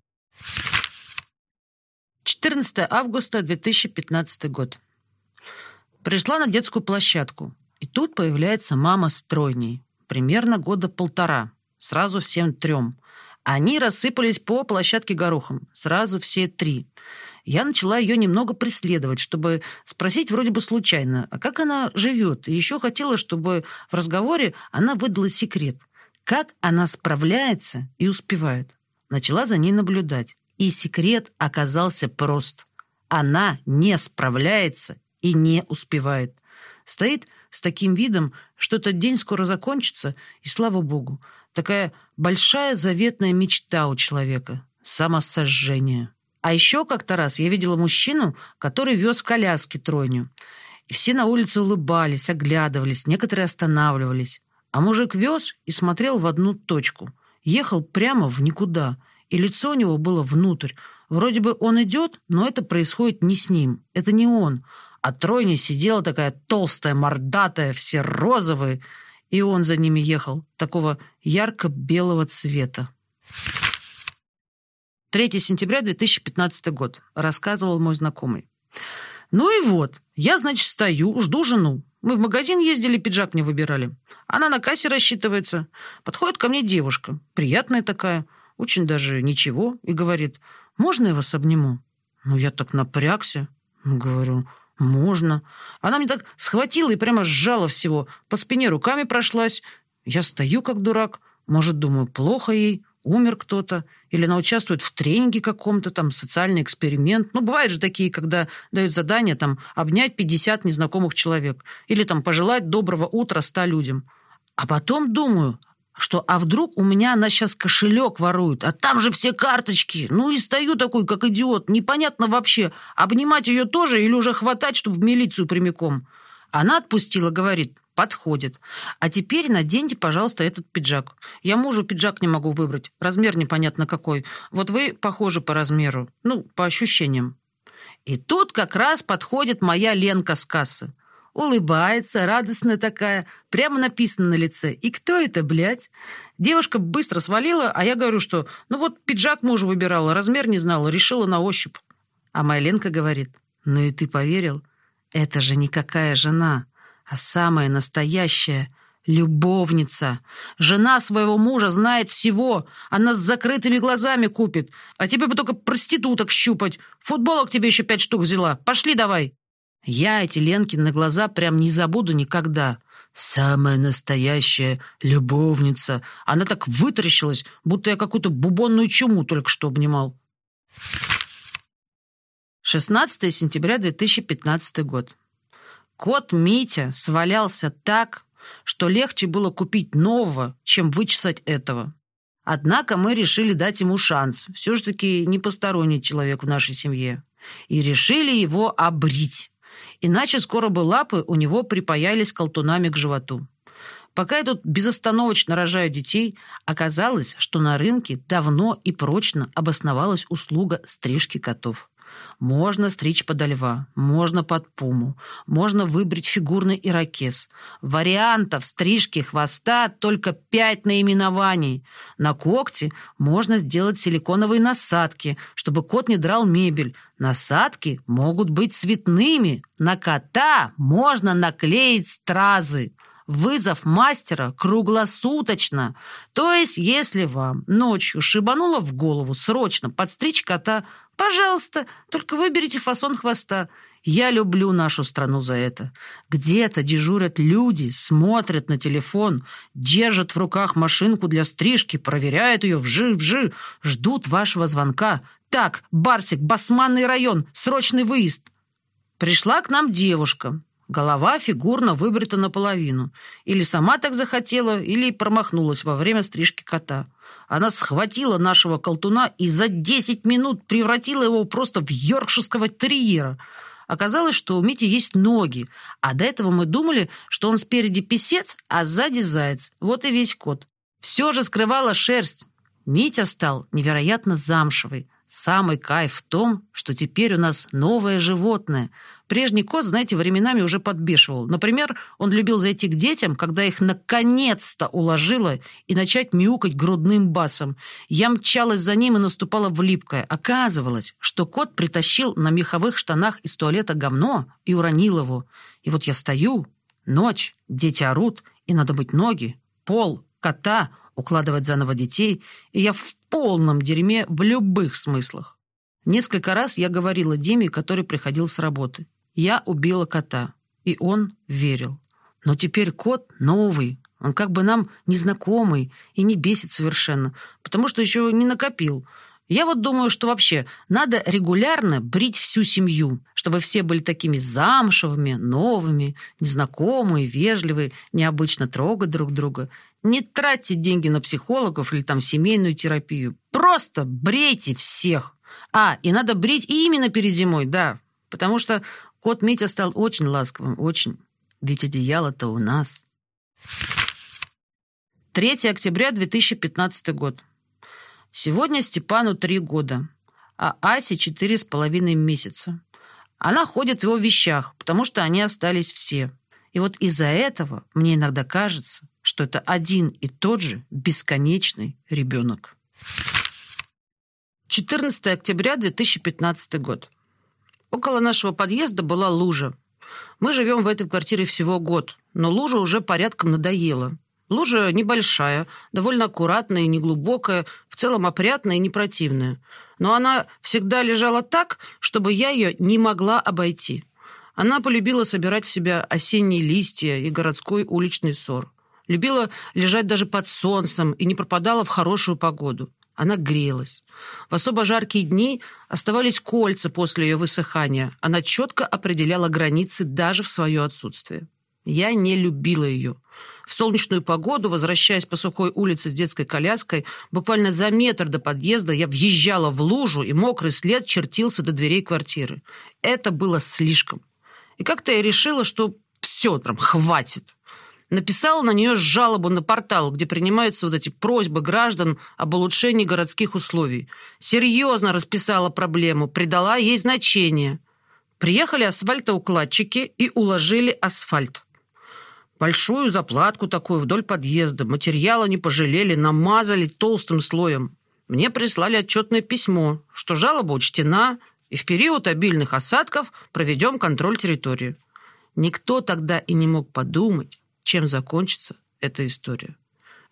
14 августа 2015 год. Пришла на детскую площадку. И тут появляется мама с тройней. Примерно года полтора. Сразу всем трем. Они рассыпались по площадке горохом. Сразу все три. Я начала ее немного преследовать, чтобы спросить вроде бы случайно, а как она живет. И еще хотела, чтобы в разговоре она выдала секрет. Как она справляется и успевает. Начала за ней наблюдать. И секрет оказался прост. Она не справляется и не успевает. Стоит с таким видом, что этот день скоро закончится, и слава богу, такая большая заветная мечта у человека — самосожжение. А еще как-то раз я видела мужчину, который вез в коляске тройню. И все на улице улыбались, оглядывались, некоторые останавливались. А мужик вез и смотрел в одну точку. Ехал прямо в никуда, и лицо у него было внутрь. Вроде бы он идет, но это происходит не с ним. Это не он, а тройня сидела такая толстая, мордатая, все розовые, и он за ними ехал, такого ярко-белого цвета. 3 сентября 2015 год. Рассказывал мой знакомый. Ну и вот, я, значит, стою, жду жену. Мы в магазин ездили, пиджак мне выбирали. Она на кассе рассчитывается. Подходит ко мне девушка, приятная такая, очень даже ничего, и говорит, можно я вас обниму? Ну, я так напрягся. Говорю, «Можно». Она мне так схватила и прямо сжала всего. По спине руками прошлась. Я стою, как дурак. Может, думаю, плохо ей, умер кто-то. Или она участвует в тренинге каком-то, там, социальный эксперимент. Ну, бывают же такие, когда дают задание, там, обнять 50 незнакомых человек. Или, там, пожелать доброго утра 100 людям. А потом думаю, что а вдруг у меня она сейчас кошелек ворует, а там же все карточки. Ну и стою такой, как идиот. Непонятно вообще, обнимать ее тоже или уже хватать, чтобы в милицию прямиком. Она отпустила, говорит, подходит. А теперь наденьте, пожалуйста, этот пиджак. Я мужу пиджак не могу выбрать. Размер непонятно какой. Вот вы похожи по размеру. Ну, по ощущениям. И тут как раз подходит моя Ленка с кассы. Улыбается, радостная такая, прямо написано на лице. И кто это, блядь? Девушка быстро свалила, а я говорю, что ну вот пиджак мужа выбирала, размер не знала, решила на ощупь. А моя Ленка говорит, ну и ты поверил? Это же никакая жена, а самая настоящая любовница. Жена своего мужа знает всего. Она с закрытыми глазами купит. А тебе бы только проституток щупать. Футболок тебе еще пять штук взяла. Пошли давай. Я эти Ленкины глаза прям не забуду никогда. Самая настоящая любовница. Она так вытаращилась, будто я какую-то бубонную чуму только что обнимал. 16 сентября 2015 год. Кот Митя свалялся так, что легче было купить нового, чем вычесать этого. Однако мы решили дать ему шанс. Все же таки не посторонний человек в нашей семье. И решили его обрить. Иначе скоро бы лапы у него припаялись колтунами к животу. Пока я тут безостановочно рожаю детей, оказалось, что на рынке давно и прочно обосновалась услуга стрижки котов. Можно стричь подо льва, можно под пуму, можно выбрить фигурный ирокез. Вариантов стрижки хвоста только пять наименований. На когти можно сделать силиконовые насадки, чтобы кот не драл мебель. Насадки могут быть цветными. На кота можно наклеить стразы. Вызов мастера круглосуточно. То есть, если вам ночью шибануло в голову срочно подстричь кота, пожалуйста, только выберите фасон хвоста. Я люблю нашу страну за это. Где-то дежурят люди, смотрят на телефон, держат в руках машинку для стрижки, проверяют ее вжи-вжи, ждут вашего звонка. Так, Барсик, Басманный район, срочный выезд. Пришла к нам девушка. Голова фигурно выбрита наполовину. Или сама так захотела, или промахнулась во время стрижки кота. Она схватила нашего колтуна и за 10 минут превратила его просто в йоркширского терьера. Оказалось, что у Мити есть ноги, а до этого мы думали, что он спереди писец, а сзади заяц. Вот и весь кот. Все же скрывала шерсть. Митя стал невероятно замшевый. Самый кайф в том, что теперь у нас новое животное. Прежний кот, знаете, временами уже подбешивал. Например, он любил зайти к детям, когда их наконец-то уложило, и начать мяукать грудным басом. Я мчалась за ним и наступала в липкое. Оказывалось, что кот притащил на меховых штанах из туалета говно и уронил его. И вот я стою, ночь, дети орут, и надо быть ноги, пол, кота, укладывать заново детей, и я в полном дерьме в любых смыслах. Несколько раз я говорила Диме, который приходил с работы. Я убила кота, и он верил. Но теперь кот новый, он как бы нам незнакомый и не бесит совершенно, потому что еще не накопил. Я вот думаю, что вообще надо регулярно брить всю семью, чтобы все были такими замшевыми, новыми, незнакомые, вежливые, необычно трогать друг друга. Не тратьте деньги на психологов или там семейную терапию. Просто брейте всех. А, и надо брить именно перед зимой, да. Потому что кот Митя стал очень ласковым, очень. Ведь одеяло-то у нас. 3 октября 2015 год. Сегодня Степану три года, а Асе четыре с половиной месяца. Она ходит в его вещах, потому что они остались все. И вот из-за этого мне иногда кажется, что это один и тот же бесконечный ребенок. 14 октября 2015 год. Около нашего подъезда была лужа. Мы живем в этой квартире всего год, но лужа уже порядком надоела. Лужа небольшая, довольно аккуратная и неглубокая, в целом опрятная и не противная. Но она всегда лежала так, чтобы я ее не могла обойти. Она полюбила собирать в себя осенние листья и городской уличный ссор. Любила лежать даже под солнцем и не пропадала в хорошую погоду. Она грелась. В особо жаркие дни оставались кольца после ее высыхания. Она четко определяла границы даже в свое отсутствие. Я не любила ее. В солнечную погоду, возвращаясь по сухой улице с детской коляской, буквально за метр до подъезда я въезжала в лужу, и мокрый след чертился до дверей квартиры. Это было слишком. И как-то я решила, что все, прям хватит написала на нее жалобу на портал, где принимаются вот эти просьбы граждан об улучшении городских условий. Серьезно расписала проблему, придала ей значение. Приехали асфальтоукладчики и уложили асфальт. Большую заплатку такую вдоль подъезда. Материала не пожалели, намазали толстым слоем. Мне прислали отчетное письмо, что жалоба учтена, и в период обильных осадков проведем контроль территории. Никто тогда и не мог подумать, чем закончится эта история.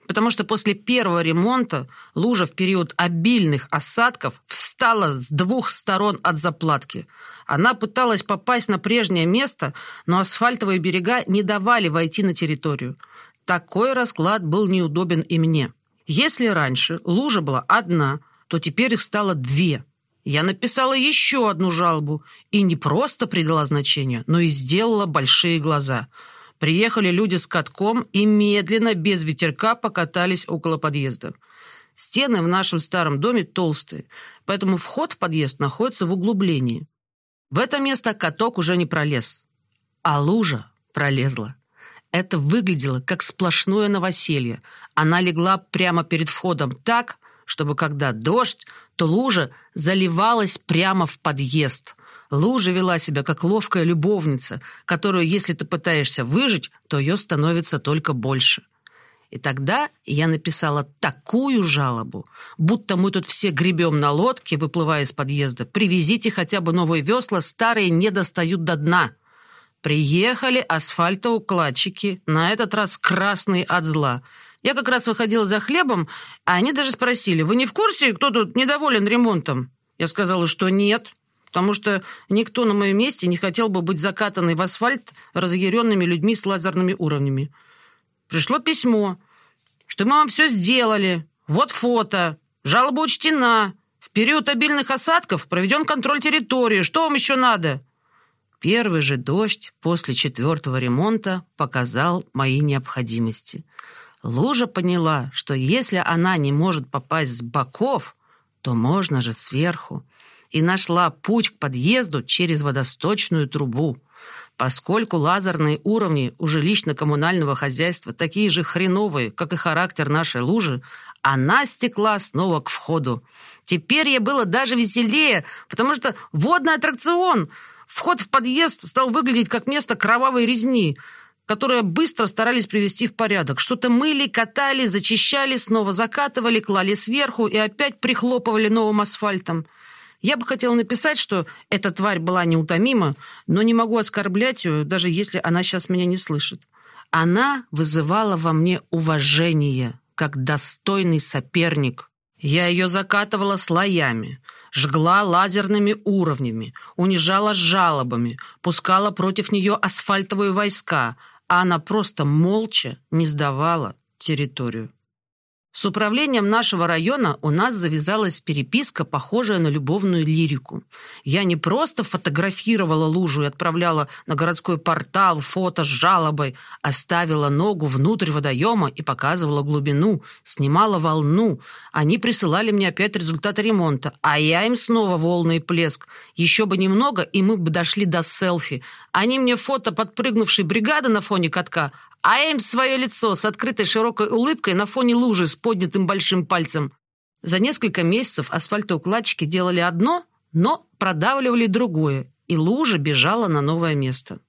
Потому что после первого ремонта лужа в период обильных осадков встала с двух сторон от заплатки. Она пыталась попасть на прежнее место, но асфальтовые берега не давали войти на территорию. Такой расклад был неудобен и мне. Если раньше лужа была одна, то теперь их стало две – я написала еще одну жалобу и не просто придала значение, но и сделала большие глаза. Приехали люди с катком и медленно, без ветерка, покатались около подъезда. Стены в нашем старом доме толстые, поэтому вход в подъезд находится в углублении. В это место каток уже не пролез, а лужа пролезла. Это выглядело как сплошное новоселье. Она легла прямо перед входом так, чтобы когда дождь, то лужа заливалась прямо в подъезд. Лужа вела себя как ловкая любовница, которую, если ты пытаешься выжить, то ее становится только больше. И тогда я написала такую жалобу, будто мы тут все гребем на лодке, выплывая из подъезда. Привезите хотя бы новые весла, старые не достают до дна. Приехали асфальтоукладчики, на этот раз красные от зла – я как раз выходила за хлебом, а они даже спросили, «Вы не в курсе, кто тут недоволен ремонтом?» Я сказала, что нет, потому что никто на моем месте не хотел бы быть закатанный в асфальт разъяренными людьми с лазерными уровнями. Пришло письмо, что мы вам все сделали, вот фото, жалоба учтена, в период обильных осадков проведен контроль территории, что вам еще надо?» Первый же дождь после четвертого ремонта показал мои необходимости – Лужа поняла, что если она не может попасть с боков, то можно же сверху, и нашла путь к подъезду через водосточную трубу. Поскольку лазерные уровни у жилищно-коммунального хозяйства такие же хреновые, как и характер нашей лужи, она стекла снова к входу. Теперь ей было даже веселее, потому что водный аттракцион. Вход в подъезд стал выглядеть как место кровавой резни – которые быстро старались привести в порядок. Что-то мыли, катали, зачищали, снова закатывали, клали сверху и опять прихлопывали новым асфальтом. Я бы хотела написать, что эта тварь была неутомима, но не могу оскорблять ее, даже если она сейчас меня не слышит. Она вызывала во мне уважение, как достойный соперник. Я ее закатывала слоями, жгла лазерными уровнями, унижала жалобами, пускала против нее асфальтовые войска, а она просто молча не сдавала территорию. С управлением нашего района у нас завязалась переписка, похожая на любовную лирику. Я не просто фотографировала лужу и отправляла на городской портал фото с жалобой, а ставила ногу внутрь водоема и показывала глубину, снимала волну. Они присылали мне опять результаты ремонта, а я им снова волны и плеск. Еще бы немного, и мы бы дошли до селфи. Они мне фото подпрыгнувшей бригады на фоне катка, а им свое лицо с открытой широкой улыбкой на фоне лужи с поднятым большим пальцем. За несколько месяцев асфальтоукладчики делали одно, но продавливали другое, и лужа бежала на новое место.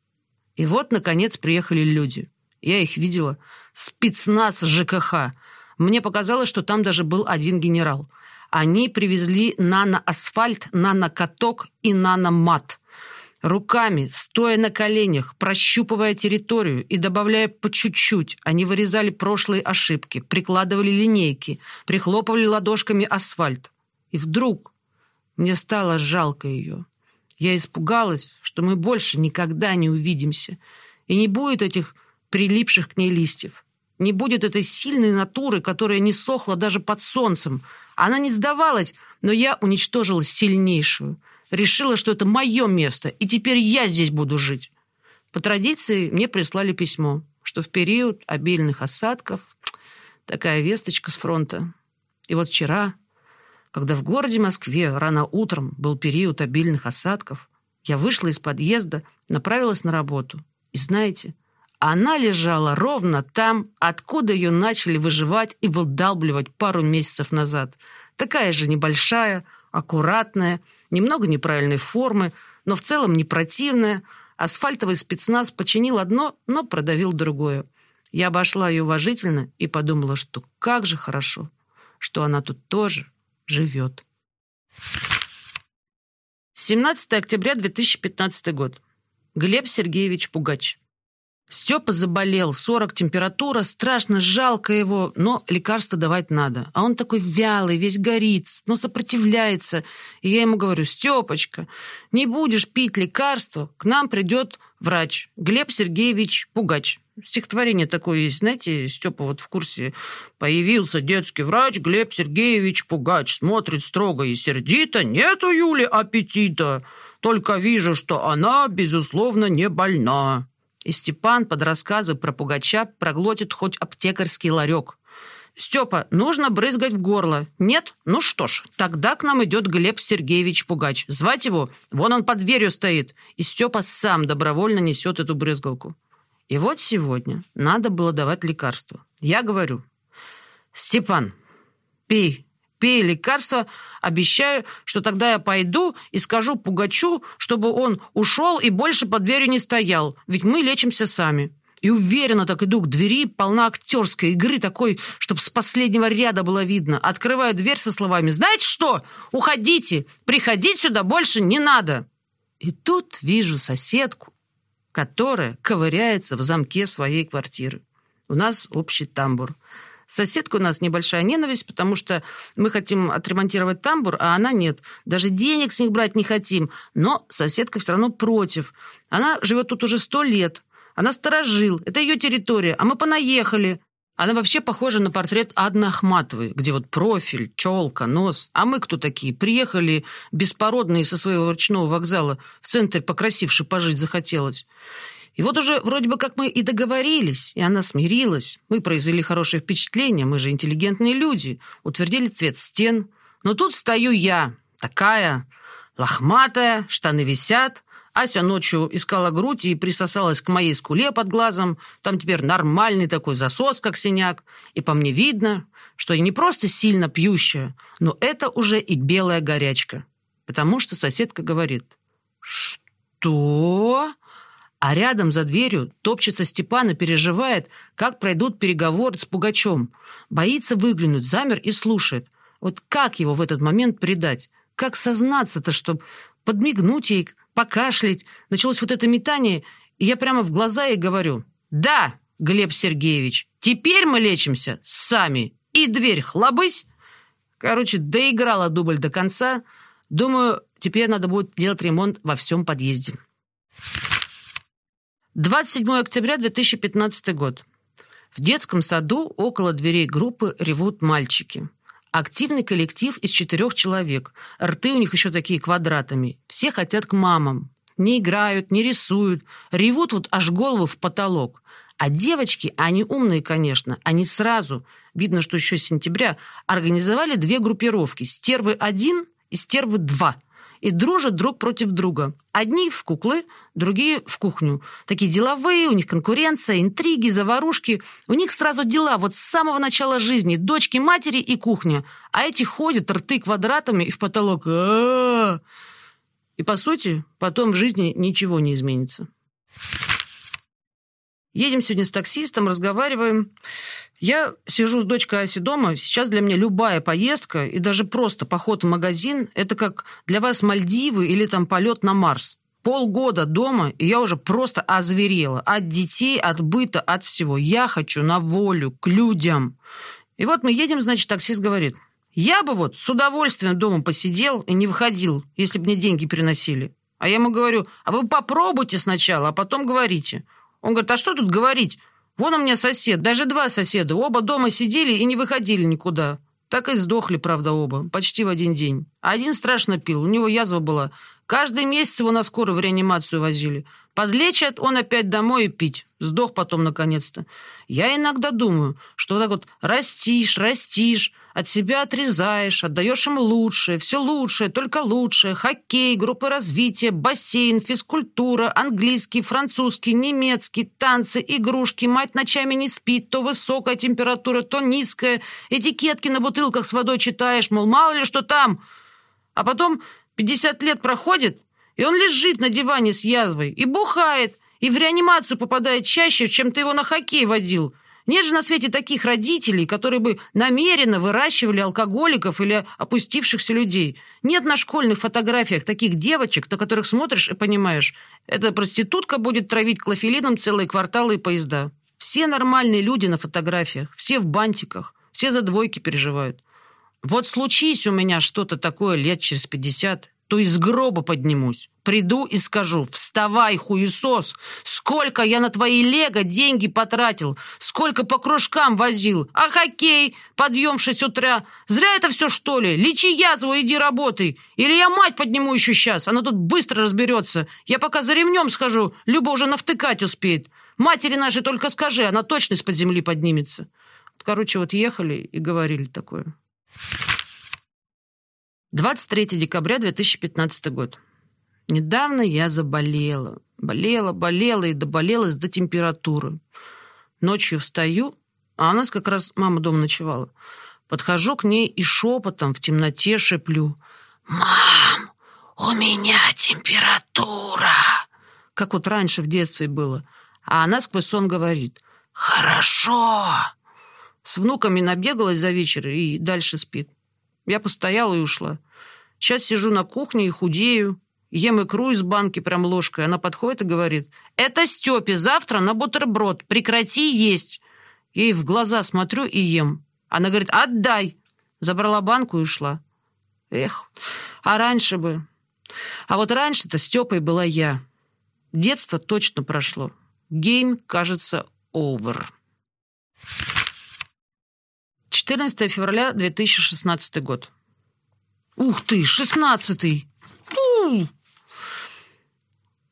И вот, наконец, приехали люди. Я их видела. Спецназ ЖКХ. Мне показалось, что там даже был один генерал. Они привезли наноасфальт, нанокаток и наномат. Руками, стоя на коленях, прощупывая территорию и добавляя по чуть-чуть, они вырезали прошлые ошибки, прикладывали линейки, прихлопывали ладошками асфальт. И вдруг мне стало жалко ее. Я испугалась, что мы больше никогда не увидимся, и не будет этих прилипших к ней листьев. Не будет этой сильной натуры, которая не сохла даже под солнцем. Она не сдавалась, но я уничтожила сильнейшую — Решила, что это мое место, и теперь я здесь буду жить. По традиции мне прислали письмо, что в период обильных осадков такая весточка с фронта. И вот вчера, когда в городе Москве рано утром был период обильных осадков, я вышла из подъезда, направилась на работу. И знаете, она лежала ровно там, откуда ее начали выживать и выдалбливать пару месяцев назад. Такая же небольшая, аккуратная, немного неправильной формы, но в целом не противная. Асфальтовый спецназ починил одно, но продавил другое. Я обошла ее уважительно и подумала, что как же хорошо, что она тут тоже живет. 17 октября 2015 год. Глеб Сергеевич Пугач. Степа заболел, 40 температура, страшно жалко его, но лекарства давать надо. А он такой вялый, весь горит, но сопротивляется. И я ему говорю, Степочка, не будешь пить лекарства, к нам придет врач Глеб Сергеевич Пугач. Стихотворение такое есть, знаете, Степа вот в курсе. Появился детский врач Глеб Сергеевич Пугач, смотрит строго и сердито, нет у Юли аппетита, только вижу, что она, безусловно, не больна. И Степан под рассказы про Пугача проглотит хоть аптекарский ларек. «Степа, нужно брызгать в горло. Нет? Ну что ж, тогда к нам идет Глеб Сергеевич Пугач. Звать его? Вон он под дверью стоит». И Степа сам добровольно несет эту брызгалку. И вот сегодня надо было давать лекарство. Я говорю, «Степан, пей, пей лекарство, обещаю, что тогда я пойду и скажу Пугачу, чтобы он ушел и больше под дверью не стоял, ведь мы лечимся сами». И уверенно так иду к двери, полна актерской игры, такой, чтобы с последнего ряда было видно. Открываю дверь со словами «Знаете что? Уходите! Приходить сюда больше не надо!» И тут вижу соседку, которая ковыряется в замке своей квартиры. У нас общий тамбур. Соседка у нас небольшая ненависть, потому что мы хотим отремонтировать тамбур, а она нет. Даже денег с них брать не хотим. Но соседка все равно против. Она живет тут уже сто лет. Она сторожил. Это ее территория. А мы понаехали. Она вообще похожа на портрет Адны Ахматовой, где вот профиль, челка, нос. А мы кто такие? Приехали беспородные со своего ручного вокзала в центр покрасивши пожить захотелось. И вот уже вроде бы как мы и договорились, и она смирилась. Мы произвели хорошее впечатление, мы же интеллигентные люди, утвердили цвет стен. Но тут стою я, такая, лохматая, штаны висят. Ася ночью искала грудь и присосалась к моей скуле под глазом. Там теперь нормальный такой засос, как синяк. И по мне видно, что я не просто сильно пьющая, но это уже и белая горячка. Потому что соседка говорит, «Что?» А рядом за дверью топчется Степан и переживает, как пройдут переговоры с Пугачем. Боится выглянуть, замер и слушает. Вот как его в этот момент предать? Как сознаться-то, чтобы подмигнуть ей, покашлять? Началось вот это метание, и я прямо в глаза ей говорю. «Да, Глеб Сергеевич, теперь мы лечимся сами. И дверь хлобысь!» Короче, доиграла дубль до конца. Думаю, теперь надо будет делать ремонт во всем подъезде. 27 октября 2015 год. В детском саду около дверей группы ревут мальчики. Активный коллектив из четырех человек. Рты у них еще такие квадратами. Все хотят к мамам. Не играют, не рисуют. Ревут вот аж голову в потолок. А девочки, они умные, конечно, они сразу, видно, что еще с сентября, организовали две группировки. Стервы-1 и Стервы-2 и дружат друг против друга. Одни в куклы, другие в кухню. Такие деловые, у них конкуренция, интриги, заварушки. У них сразу дела вот с самого начала жизни. Дочки, матери и кухня. А эти ходят рты квадратами и в потолок. И, по сути, потом в жизни ничего не изменится. Едем сегодня с таксистом, разговариваем. Я сижу с дочкой Аси дома. Сейчас для меня любая поездка и даже просто поход в магазин – это как для вас Мальдивы или там полет на Марс. Полгода дома, и я уже просто озверела. От детей, от быта, от всего. Я хочу на волю, к людям. И вот мы едем, значит, таксист говорит. Я бы вот с удовольствием дома посидел и не выходил, если бы мне деньги приносили. А я ему говорю, а вы попробуйте сначала, а потом говорите. Он говорит, а что тут говорить? Вон у меня сосед, даже два соседа. Оба дома сидели и не выходили никуда. Так и сдохли, правда, оба. Почти в один день. Один страшно пил, у него язва была. Каждый месяц его на скорую в реанимацию возили. Подлечат, он опять домой и пить. Сдох потом, наконец-то. Я иногда думаю, что вот так вот растишь, растишь, от себя отрезаешь, отдаешь им лучшее, все лучшее, только лучшее. Хоккей, группа развития, бассейн, физкультура, английский, французский, немецкий, танцы, игрушки. Мать ночами не спит, то высокая температура, то низкая. Этикетки на бутылках с водой читаешь, мол, мало ли что там. А потом 50 лет проходит, И он лежит на диване с язвой и бухает, и в реанимацию попадает чаще, чем ты его на хоккей водил. Нет же на свете таких родителей, которые бы намеренно выращивали алкоголиков или опустившихся людей. Нет на школьных фотографиях таких девочек, на которых смотришь и понимаешь, эта проститутка будет травить клофелином целые кварталы и поезда. Все нормальные люди на фотографиях, все в бантиках, все за двойки переживают. Вот случись у меня что-то такое лет через пятьдесят, то из гроба поднимусь. Приду и скажу, вставай, хуесос, сколько я на твои лего деньги потратил, сколько по кружкам возил, а хоккей, подъем в шесть утра, зря это все, что ли? Лечи язву, иди работай. Или я мать подниму еще сейчас, она тут быстро разберется. Я пока за ремнем схожу, Люба уже навтыкать успеет. Матери нашей только скажи, она точно из-под земли поднимется. Короче, вот ехали и говорили такое. 23 декабря 2015 год. Недавно я заболела. Болела, болела и доболелась до температуры. Ночью встаю, а у нас как раз мама дома ночевала. Подхожу к ней и шепотом в темноте шеплю. «Мам, у меня температура!» Как вот раньше в детстве было. А она сквозь сон говорит. «Хорошо!» С внуками набегалась за вечер и дальше спит. Я постояла и ушла. Сейчас сижу на кухне и худею. Ем икру из банки прям ложкой. Она подходит и говорит, «Это Степе, завтра на бутерброд. Прекрати есть». Ей в глаза смотрю и ем. Она говорит, «Отдай». Забрала банку и ушла. Эх, а раньше бы. А вот раньше-то Степой была я. Детство точно прошло. Гейм, кажется, over. 14 февраля 2016 год. Ух ты, 16-й!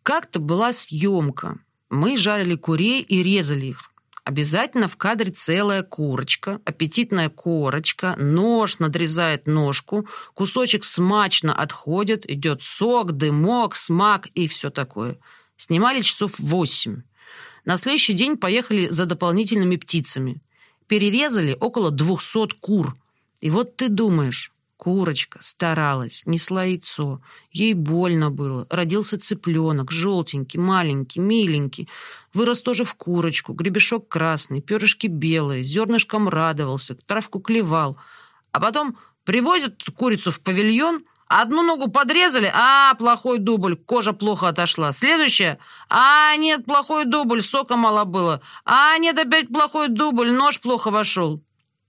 Как-то была съемка. Мы жарили курей и резали их. Обязательно в кадре целая курочка, аппетитная корочка, нож надрезает ножку, кусочек смачно отходит, идет сок, дымок, смак и все такое. Снимали часов восемь. На следующий день поехали за дополнительными птицами перерезали около двухсот кур. И вот ты думаешь, курочка старалась, несла яйцо, ей больно было. Родился цыпленок, желтенький, маленький, миленький. Вырос тоже в курочку, гребешок красный, перышки белые, зернышком радовался, травку клевал. А потом привозят курицу в павильон – Одну ногу подрезали, а, плохой дубль, кожа плохо отошла. Следующая, а, нет, плохой дубль, сока мало было. А, нет, опять плохой дубль, нож плохо вошел.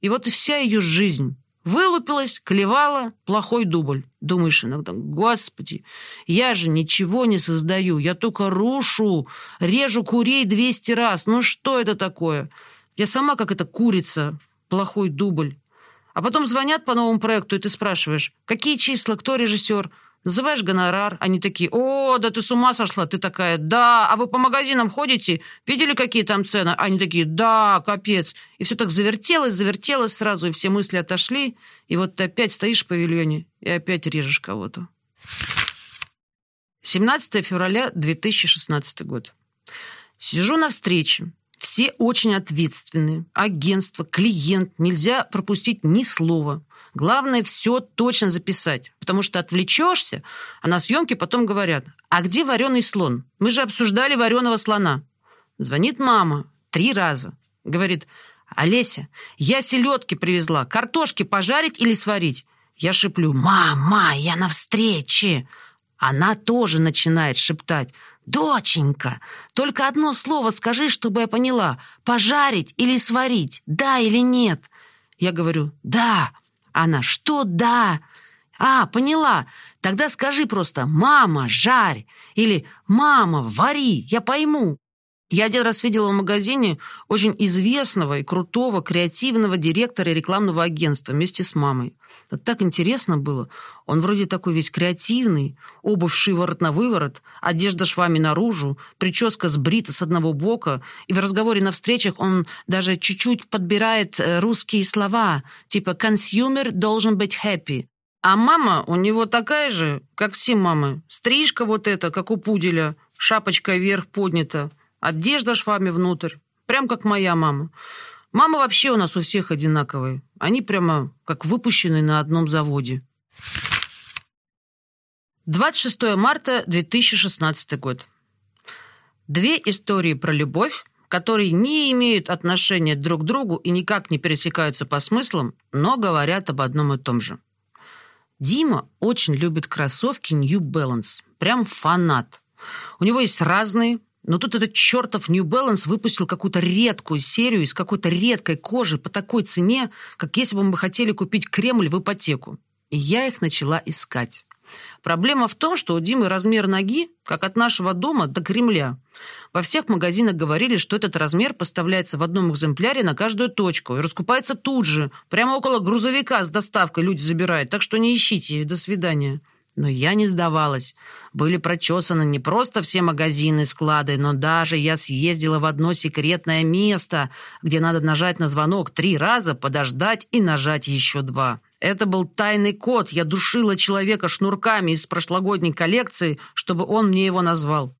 И вот и вся ее жизнь. Вылупилась, клевала, плохой дубль. Думаешь иногда, господи, я же ничего не создаю, я только рушу, режу курей 200 раз. Ну что это такое? Я сама как эта курица, плохой дубль. А потом звонят по новому проекту, и ты спрашиваешь, какие числа, кто режиссер? Называешь гонорар, они такие, о, да ты с ума сошла, ты такая, да, а вы по магазинам ходите, видели, какие там цены? Они такие, да, капец. И все так завертелось, завертелось сразу, и все мысли отошли, и вот ты опять стоишь в павильоне и опять режешь кого-то. 17 февраля 2016 год. Сижу на встрече, все очень ответственны. Агентство, клиент. Нельзя пропустить ни слова. Главное все точно записать, потому что отвлечешься, а на съемке потом говорят, а где вареный слон? Мы же обсуждали вареного слона. Звонит мама три раза. Говорит, Олеся, я селедки привезла, картошки пожарить или сварить? Я шеплю, мама, я на встрече. Она тоже начинает шептать, «Доченька, только одно слово скажи, чтобы я поняла, пожарить или сварить, да или нет?» Я говорю «да». Она «что да?» «А, поняла. Тогда скажи просто «мама, жарь» или «мама, вари, я пойму». Я один раз видела в магазине очень известного и крутого креативного директора рекламного агентства вместе с мамой. Это так интересно было. Он вроде такой весь креативный, обувь шиворот на выворот, одежда швами наружу, прическа сбрита с одного бока, и в разговоре на встречах он даже чуть-чуть подбирает э, русские слова, типа «consumer должен быть happy». А мама у него такая же, как все мамы. Стрижка вот эта, как у пуделя, шапочка вверх поднята. Одежда швами внутрь. Прям как моя мама. Мама вообще у нас у всех одинаковые. Они прямо как выпущенные на одном заводе. 26 марта 2016 год. Две истории про любовь, которые не имеют отношения друг к другу и никак не пересекаются по смыслам, но говорят об одном и том же. Дима очень любит кроссовки New Balance. Прям фанат. У него есть разные, но тут этот чертов New Balance выпустил какую-то редкую серию из какой-то редкой кожи по такой цене, как если бы мы хотели купить Кремль в ипотеку. И я их начала искать. Проблема в том, что у Димы размер ноги, как от нашего дома до Кремля. Во всех магазинах говорили, что этот размер поставляется в одном экземпляре на каждую точку и раскупается тут же. Прямо около грузовика с доставкой люди забирают, так что не ищите. До свидания. Но я не сдавалась. Были прочесаны не просто все магазины и склады, но даже я съездила в одно секретное место, где надо нажать на звонок три раза, подождать и нажать еще два. Это был тайный код. Я душила человека шнурками из прошлогодней коллекции, чтобы он мне его назвал.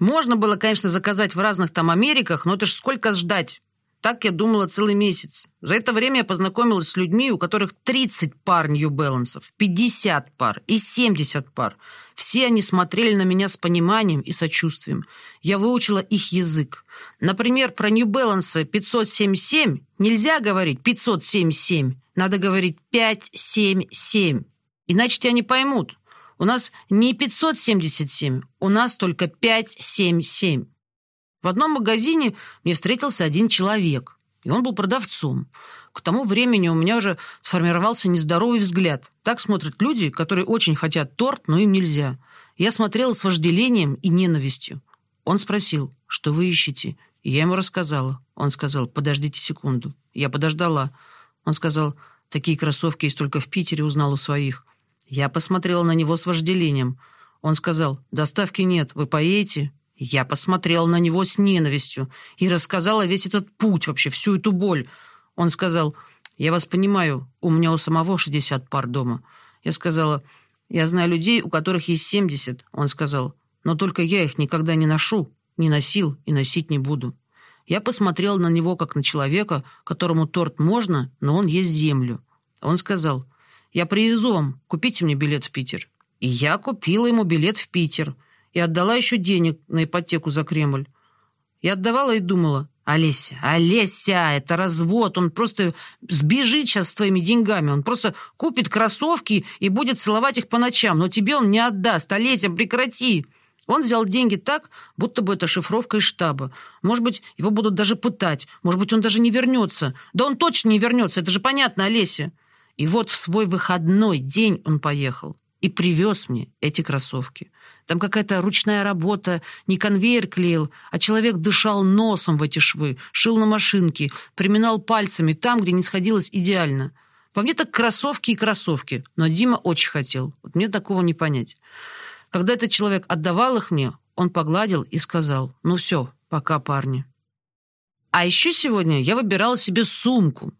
Можно было, конечно, заказать в разных там Америках, но это ж сколько ждать. Так я думала целый месяц. За это время я познакомилась с людьми, у которых 30 пар Нью-Бэлансов, 50 пар и 70 пар. Все они смотрели на меня с пониманием и сочувствием. Я выучила их язык. Например, про Нью-Бэлансы 577 нельзя говорить 577, надо говорить 577. Иначе тебя не поймут. У нас не 577, у нас только 577. В одном магазине мне встретился один человек, и он был продавцом. К тому времени у меня уже сформировался нездоровый взгляд. Так смотрят люди, которые очень хотят торт, но им нельзя. Я смотрела с вожделением и ненавистью. Он спросил, что вы ищете? Я ему рассказала. Он сказал, подождите секунду. Я подождала. Он сказал, такие кроссовки есть только в Питере, узнал у своих. Я посмотрела на него с вожделением. Он сказал, доставки нет, вы поедете? Я посмотрела на него с ненавистью и рассказала весь этот путь, вообще всю эту боль. Он сказал, я вас понимаю, у меня у самого 60 пар дома. Я сказала, я знаю людей, у которых есть 70. Он сказал, но только я их никогда не ношу, не носил и носить не буду. Я посмотрел на него, как на человека, которому торт можно, но он ест землю. Он сказал, я привезу вам, купите мне билет в Питер. И я купила ему билет в Питер – и отдала еще денег на ипотеку за Кремль. Я отдавала и думала, Олеся, Олеся, это развод, он просто сбежит сейчас с твоими деньгами, он просто купит кроссовки и будет целовать их по ночам, но тебе он не отдаст, Олеся, прекрати. Он взял деньги так, будто бы это шифровка из штаба. Может быть, его будут даже пытать, может быть, он даже не вернется. Да он точно не вернется, это же понятно, Олеся. И вот в свой выходной день он поехал и привез мне эти кроссовки. Там какая-то ручная работа, не конвейер клеил, а человек дышал носом в эти швы, шил на машинке, приминал пальцами там, где не сходилось идеально. По мне так кроссовки и кроссовки, но Дима очень хотел. Вот мне такого не понять. Когда этот человек отдавал их мне, он погладил и сказал, ну все, пока, парни. А еще сегодня я выбирала себе сумку.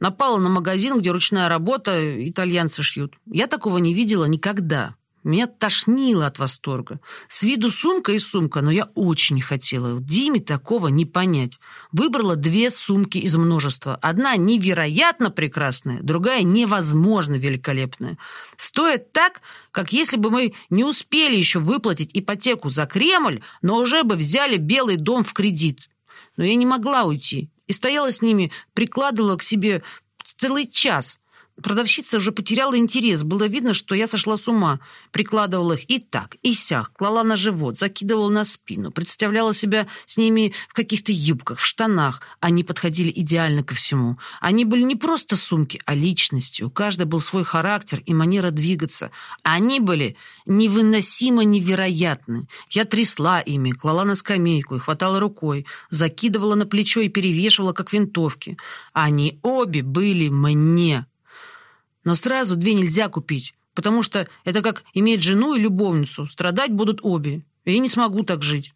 Напала на магазин, где ручная работа, итальянцы шьют. Я такого не видела никогда. Меня тошнило от восторга. С виду сумка и сумка, но я очень хотела. Диме такого не понять. Выбрала две сумки из множества. Одна невероятно прекрасная, другая невозможно великолепная. Стоит так, как если бы мы не успели еще выплатить ипотеку за Кремль, но уже бы взяли Белый дом в кредит. Но я не могла уйти. И стояла с ними, прикладывала к себе целый час – Продавщица уже потеряла интерес. Было видно, что я сошла с ума. Прикладывала их и так, и сяк, клала на живот, закидывала на спину, представляла себя с ними в каких-то юбках, в штанах. Они подходили идеально ко всему. Они были не просто сумки, а личности. У каждой был свой характер и манера двигаться. Они были невыносимо невероятны. Я трясла ими, клала на скамейку и хватала рукой, закидывала на плечо и перевешивала, как винтовки. Они обе были мне. Но сразу две нельзя купить, потому что это как иметь жену и любовницу. Страдать будут обе. И я не смогу так жить.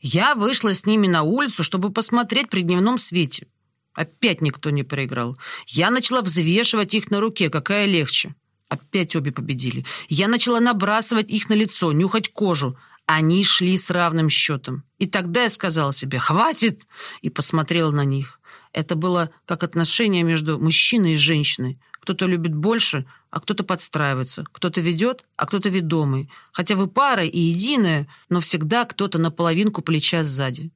Я вышла с ними на улицу, чтобы посмотреть при дневном свете. Опять никто не проиграл. Я начала взвешивать их на руке, какая легче. Опять обе победили. Я начала набрасывать их на лицо, нюхать кожу. Они шли с равным счетом. И тогда я сказала себе «хватит!» и посмотрела на них. Это было как отношение между мужчиной и женщиной. Кто-то любит больше, а кто-то подстраивается, кто-то ведет, а кто-то ведомый. Хотя вы пара и единая, но всегда кто-то на половинку плеча сзади.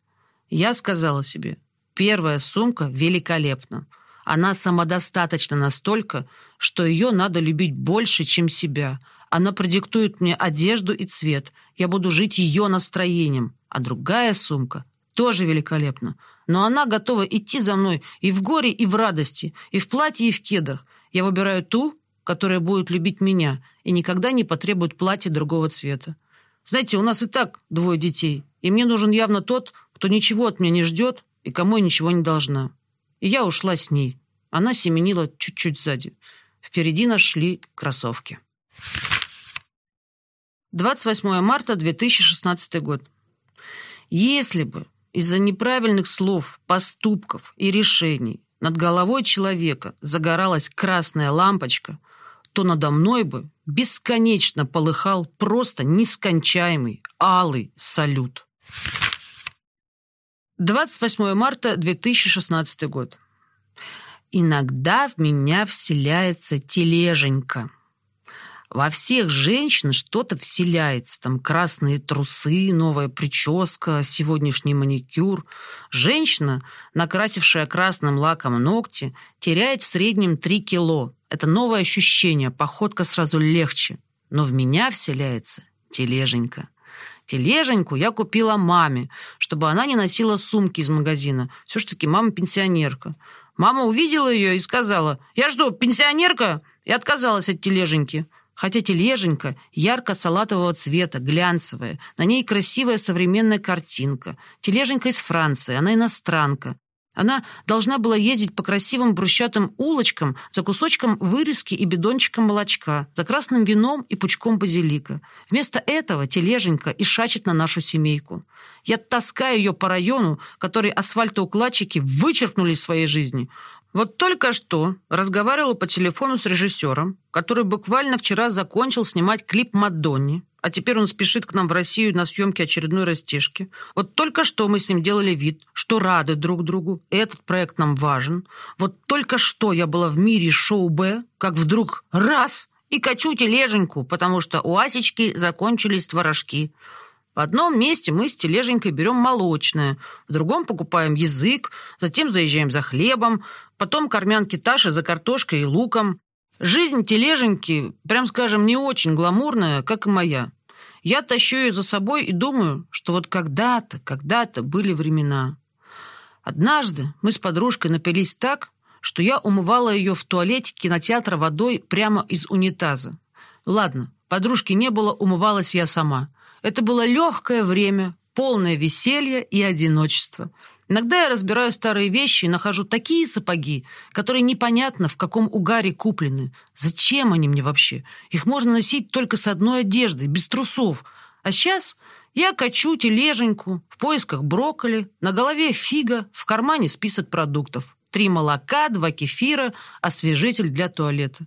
Я сказала себе, первая сумка великолепна. Она самодостаточна настолько, что ее надо любить больше, чем себя. Она продиктует мне одежду и цвет. Я буду жить ее настроением. А другая сумка тоже великолепна. Но она готова идти за мной и в горе, и в радости, и в платье, и в кедах. Я выбираю ту, которая будет любить меня и никогда не потребует платья другого цвета. Знаете, у нас и так двое детей, и мне нужен явно тот, кто ничего от меня не ждет и кому я ничего не должна. И я ушла с ней. Она семенила чуть-чуть сзади. Впереди нас шли кроссовки. 28 марта 2016 год. Если бы из-за неправильных слов, поступков и решений над головой человека загоралась красная лампочка, то надо мной бы бесконечно полыхал просто нескончаемый алый салют. 28 марта 2016 год. Иногда в меня вселяется тележенька. Во всех женщин что-то вселяется. Там красные трусы, новая прическа, сегодняшний маникюр. Женщина, накрасившая красным лаком ногти, теряет в среднем 3 кило. Это новое ощущение, походка сразу легче. Но в меня вселяется тележенька. Тележеньку я купила маме, чтобы она не носила сумки из магазина. Все ж таки мама пенсионерка. Мама увидела ее и сказала, «Я что, пенсионерка?» и отказалась от тележеньки. Хотя тележенька ярко-салатового цвета, глянцевая. На ней красивая современная картинка. Тележенька из Франции, она иностранка. Она должна была ездить по красивым брусчатым улочкам за кусочком вырезки и бидончиком молочка, за красным вином и пучком базилика. Вместо этого тележенька и шачет на нашу семейку. Я таскаю ее по району, который асфальтоукладчики вычеркнули из своей жизни. Вот только что разговаривала по телефону с режиссером, который буквально вчера закончил снимать клип Мадонни, а теперь он спешит к нам в Россию на съемки очередной растяжки. Вот только что мы с ним делали вид, что рады друг другу, и этот проект нам важен. Вот только что я была в мире шоу-Б, как вдруг раз и качу тележеньку, потому что у Асечки закончились творожки. В одном месте мы с тележенькой берем молочное, в другом покупаем язык, затем заезжаем за хлебом, потом кормянки Таши за картошкой и луком. Жизнь тележеньки, прям скажем, не очень гламурная, как и моя. Я тащу ее за собой и думаю, что вот когда-то, когда-то были времена. Однажды мы с подружкой напились так, что я умывала ее в туалете кинотеатра водой прямо из унитаза. Ладно, подружки не было, умывалась я сама – это было легкое время, полное веселья и одиночества. Иногда я разбираю старые вещи и нахожу такие сапоги, которые непонятно в каком угаре куплены. Зачем они мне вообще? Их можно носить только с одной одеждой, без трусов. А сейчас я качу тележеньку в поисках брокколи, на голове фига, в кармане список продуктов. Три молока, два кефира, освежитель для туалета.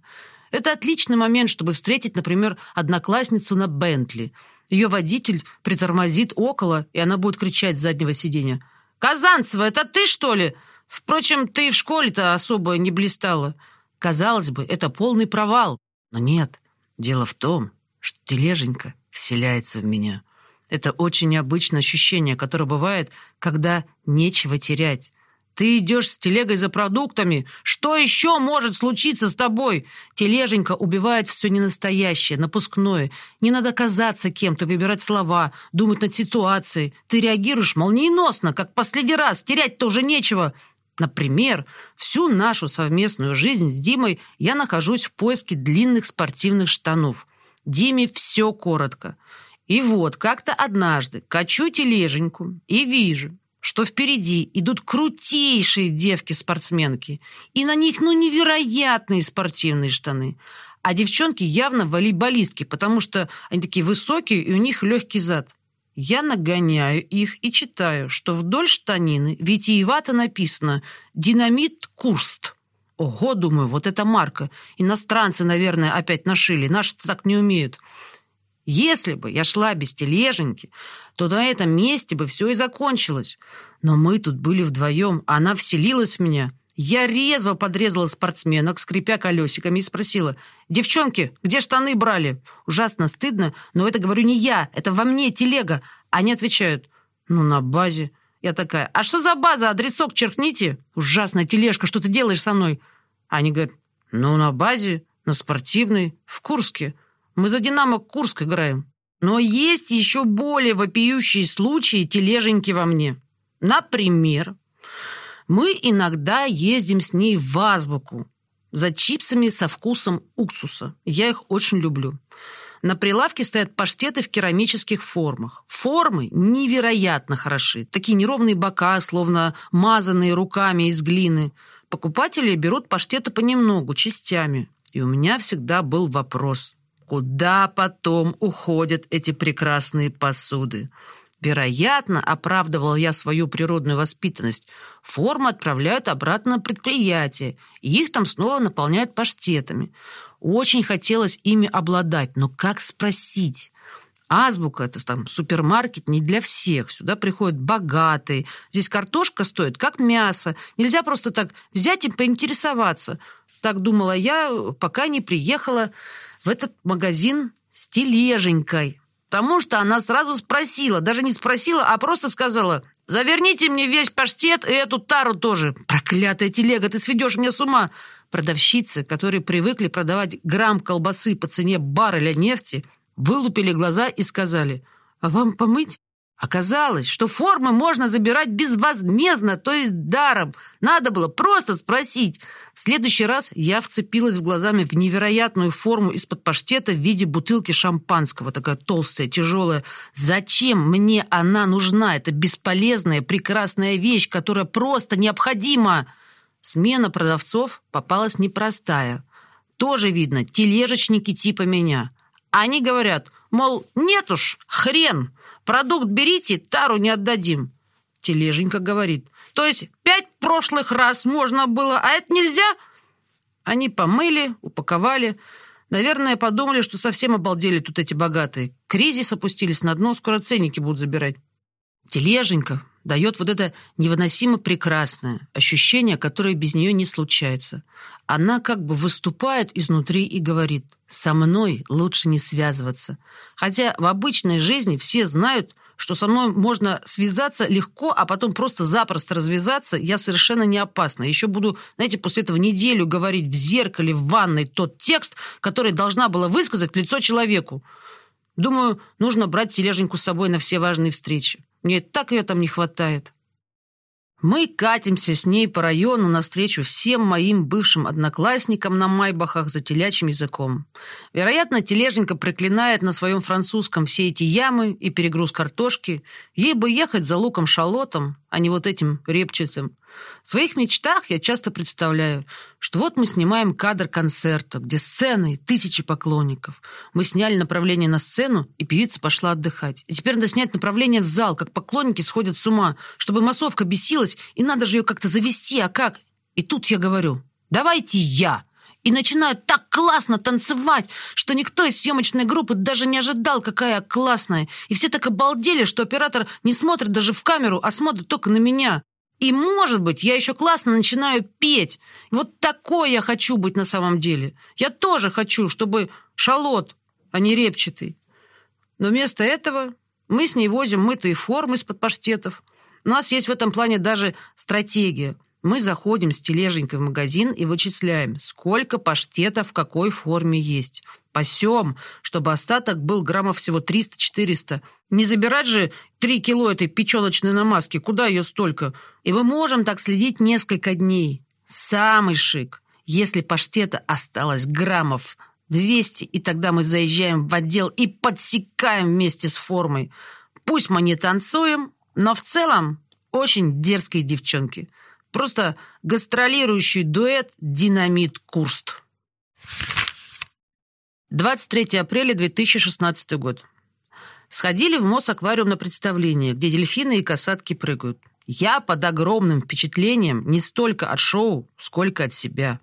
Это отличный момент, чтобы встретить, например, одноклассницу на Бентли – ее водитель притормозит около, и она будет кричать с заднего сиденья. «Казанцева, это ты, что ли? Впрочем, ты в школе-то особо не блистала». Казалось бы, это полный провал. Но нет, дело в том, что тележенька вселяется в меня. Это очень необычное ощущение, которое бывает, когда нечего терять. Ты идешь с телегой за продуктами. Что еще может случиться с тобой? Тележенька убивает все ненастоящее, напускное. Не надо казаться кем-то, выбирать слова, думать над ситуацией. Ты реагируешь молниеносно, как последний раз. Терять-то уже нечего. Например, всю нашу совместную жизнь с Димой я нахожусь в поиске длинных спортивных штанов. Диме все коротко. И вот как-то однажды качу тележеньку и вижу, что впереди идут крутейшие девки-спортсменки, и на них, ну, невероятные спортивные штаны. А девчонки явно волейболистки, потому что они такие высокие, и у них легкий зад. Я нагоняю их и читаю, что вдоль штанины витиевато написано «Динамит Курст». Ого, думаю, вот эта марка. Иностранцы, наверное, опять нашили. Наши так не умеют. Если бы я шла без тележеньки, то на этом месте бы все и закончилось. Но мы тут были вдвоем, она вселилась в меня. Я резво подрезала спортсменок, скрипя колесиками, и спросила, «Девчонки, где штаны брали?» Ужасно стыдно, но это говорю не я, это во мне телега. Они отвечают, «Ну, на базе». Я такая, «А что за база? Адресок черкните». «Ужасная тележка, что ты делаешь со мной?» Они говорят, «Ну, на базе, на спортивной, в Курске. Мы за «Динамо» Курск играем». Но есть еще более вопиющие случаи тележеньки во мне. Например, мы иногда ездим с ней в азбуку за чипсами со вкусом уксуса. Я их очень люблю. На прилавке стоят паштеты в керамических формах. Формы невероятно хороши. Такие неровные бока, словно мазанные руками из глины. Покупатели берут паштеты понемногу, частями. И у меня всегда был вопрос, куда потом уходят эти прекрасные посуды? Вероятно, оправдывал я свою природную воспитанность, формы отправляют обратно на предприятие, и их там снова наполняют паштетами. Очень хотелось ими обладать, но как спросить? Азбука – это там супермаркет не для всех. Сюда приходят богатые. Здесь картошка стоит как мясо. Нельзя просто так взять и поинтересоваться. Так думала я, пока не приехала в этот магазин с тележенькой. Потому что она сразу спросила, даже не спросила, а просто сказала, «Заверните мне весь паштет и эту тару тоже». Проклятая телега, ты сведешь меня с ума. Продавщицы, которые привыкли продавать грамм колбасы по цене барреля нефти, вылупили глаза и сказали, «А вам помыть?» Оказалось, что формы можно забирать безвозмездно, то есть даром. Надо было просто спросить. В следующий раз я вцепилась в глазами в невероятную форму из-под паштета в виде бутылки шампанского, такая толстая, тяжелая. Зачем мне она нужна? Это бесполезная, прекрасная вещь, которая просто необходима. Смена продавцов попалась непростая. Тоже видно, тележечники типа меня. Они говорят, мол, нет уж, хрен, Продукт берите, тару не отдадим. Тележенька говорит. То есть пять прошлых раз можно было, а это нельзя? Они помыли, упаковали. Наверное, подумали, что совсем обалдели тут эти богатые. Кризис опустились на дно, скоро ценники будут забирать. Тележенька дает вот это невыносимо прекрасное ощущение, которое без нее не случается. Она как бы выступает изнутри и говорит «со мной лучше не связываться». Хотя в обычной жизни все знают, что со мной можно связаться легко, а потом просто запросто развязаться, я совершенно не опасна. Еще буду, знаете, после этого неделю говорить в зеркале, в ванной тот текст, который должна была высказать лицо человеку. Думаю, нужно брать тележеньку с собой на все важные встречи. Мне так ее там не хватает. Мы катимся с ней по району навстречу всем моим бывшим одноклассникам на майбахах за телячьим языком. Вероятно, тележенька проклинает на своем французском все эти ямы и перегруз картошки. Ей бы ехать за луком-шалотом, а не вот этим репчатым. В своих мечтах я часто представляю, что вот мы снимаем кадр концерта, где сцены и тысячи поклонников. Мы сняли направление на сцену, и певица пошла отдыхать. И теперь надо снять направление в зал, как поклонники сходят с ума, чтобы массовка бесилась, и надо же ее как-то завести, а как? И тут я говорю, давайте я. И начинаю так классно танцевать, что никто из съемочной группы даже не ожидал, какая классная. И все так обалдели, что оператор не смотрит даже в камеру, а смотрит только на меня. И, может быть, я еще классно начинаю петь. Вот такой я хочу быть на самом деле. Я тоже хочу, чтобы шалот, а не репчатый. Но вместо этого мы с ней возим мытые формы из-под паштетов. У нас есть в этом плане даже стратегия. Мы заходим с тележенькой в магазин и вычисляем, сколько паштетов в какой форме есть. Пасем, чтобы остаток был граммов всего 300-400. Не забирать же 3 кило этой печеночной намазки, куда ее столько? И мы можем так следить несколько дней. Самый шик, если паштета осталось граммов 200, и тогда мы заезжаем в отдел и подсекаем вместе с формой. Пусть мы не танцуем, но в целом очень дерзкие девчонки. Просто гастролирующий дуэт «Динамит Курст». 23 апреля 2016 год. Сходили в Мосаквариум на представление, где дельфины и касатки прыгают. Я под огромным впечатлением не столько от шоу, сколько от себя.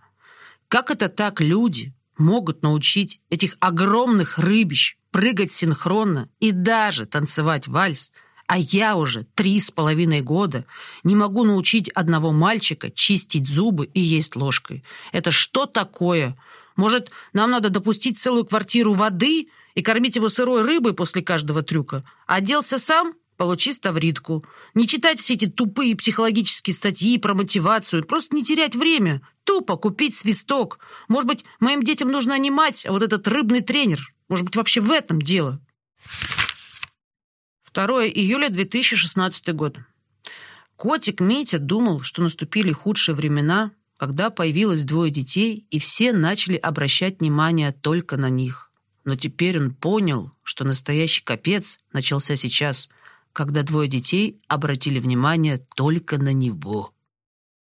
Как это так люди могут научить этих огромных рыбищ прыгать синхронно и даже танцевать вальс, А я уже три с половиной года не могу научить одного мальчика чистить зубы и есть ложкой. Это что такое? Может, нам надо допустить целую квартиру воды и кормить его сырой рыбой после каждого трюка? Оделся сам? Получи ставритку. Не читать все эти тупые психологические статьи про мотивацию. Просто не терять время. Тупо купить свисток. Может быть, моим детям нужно а вот этот рыбный тренер. Может быть, вообще в этом дело. 2 июля 2016 год. Котик Митя думал, что наступили худшие времена, когда появилось двое детей, и все начали обращать внимание только на них. Но теперь он понял, что настоящий капец начался сейчас, когда двое детей обратили внимание только на него.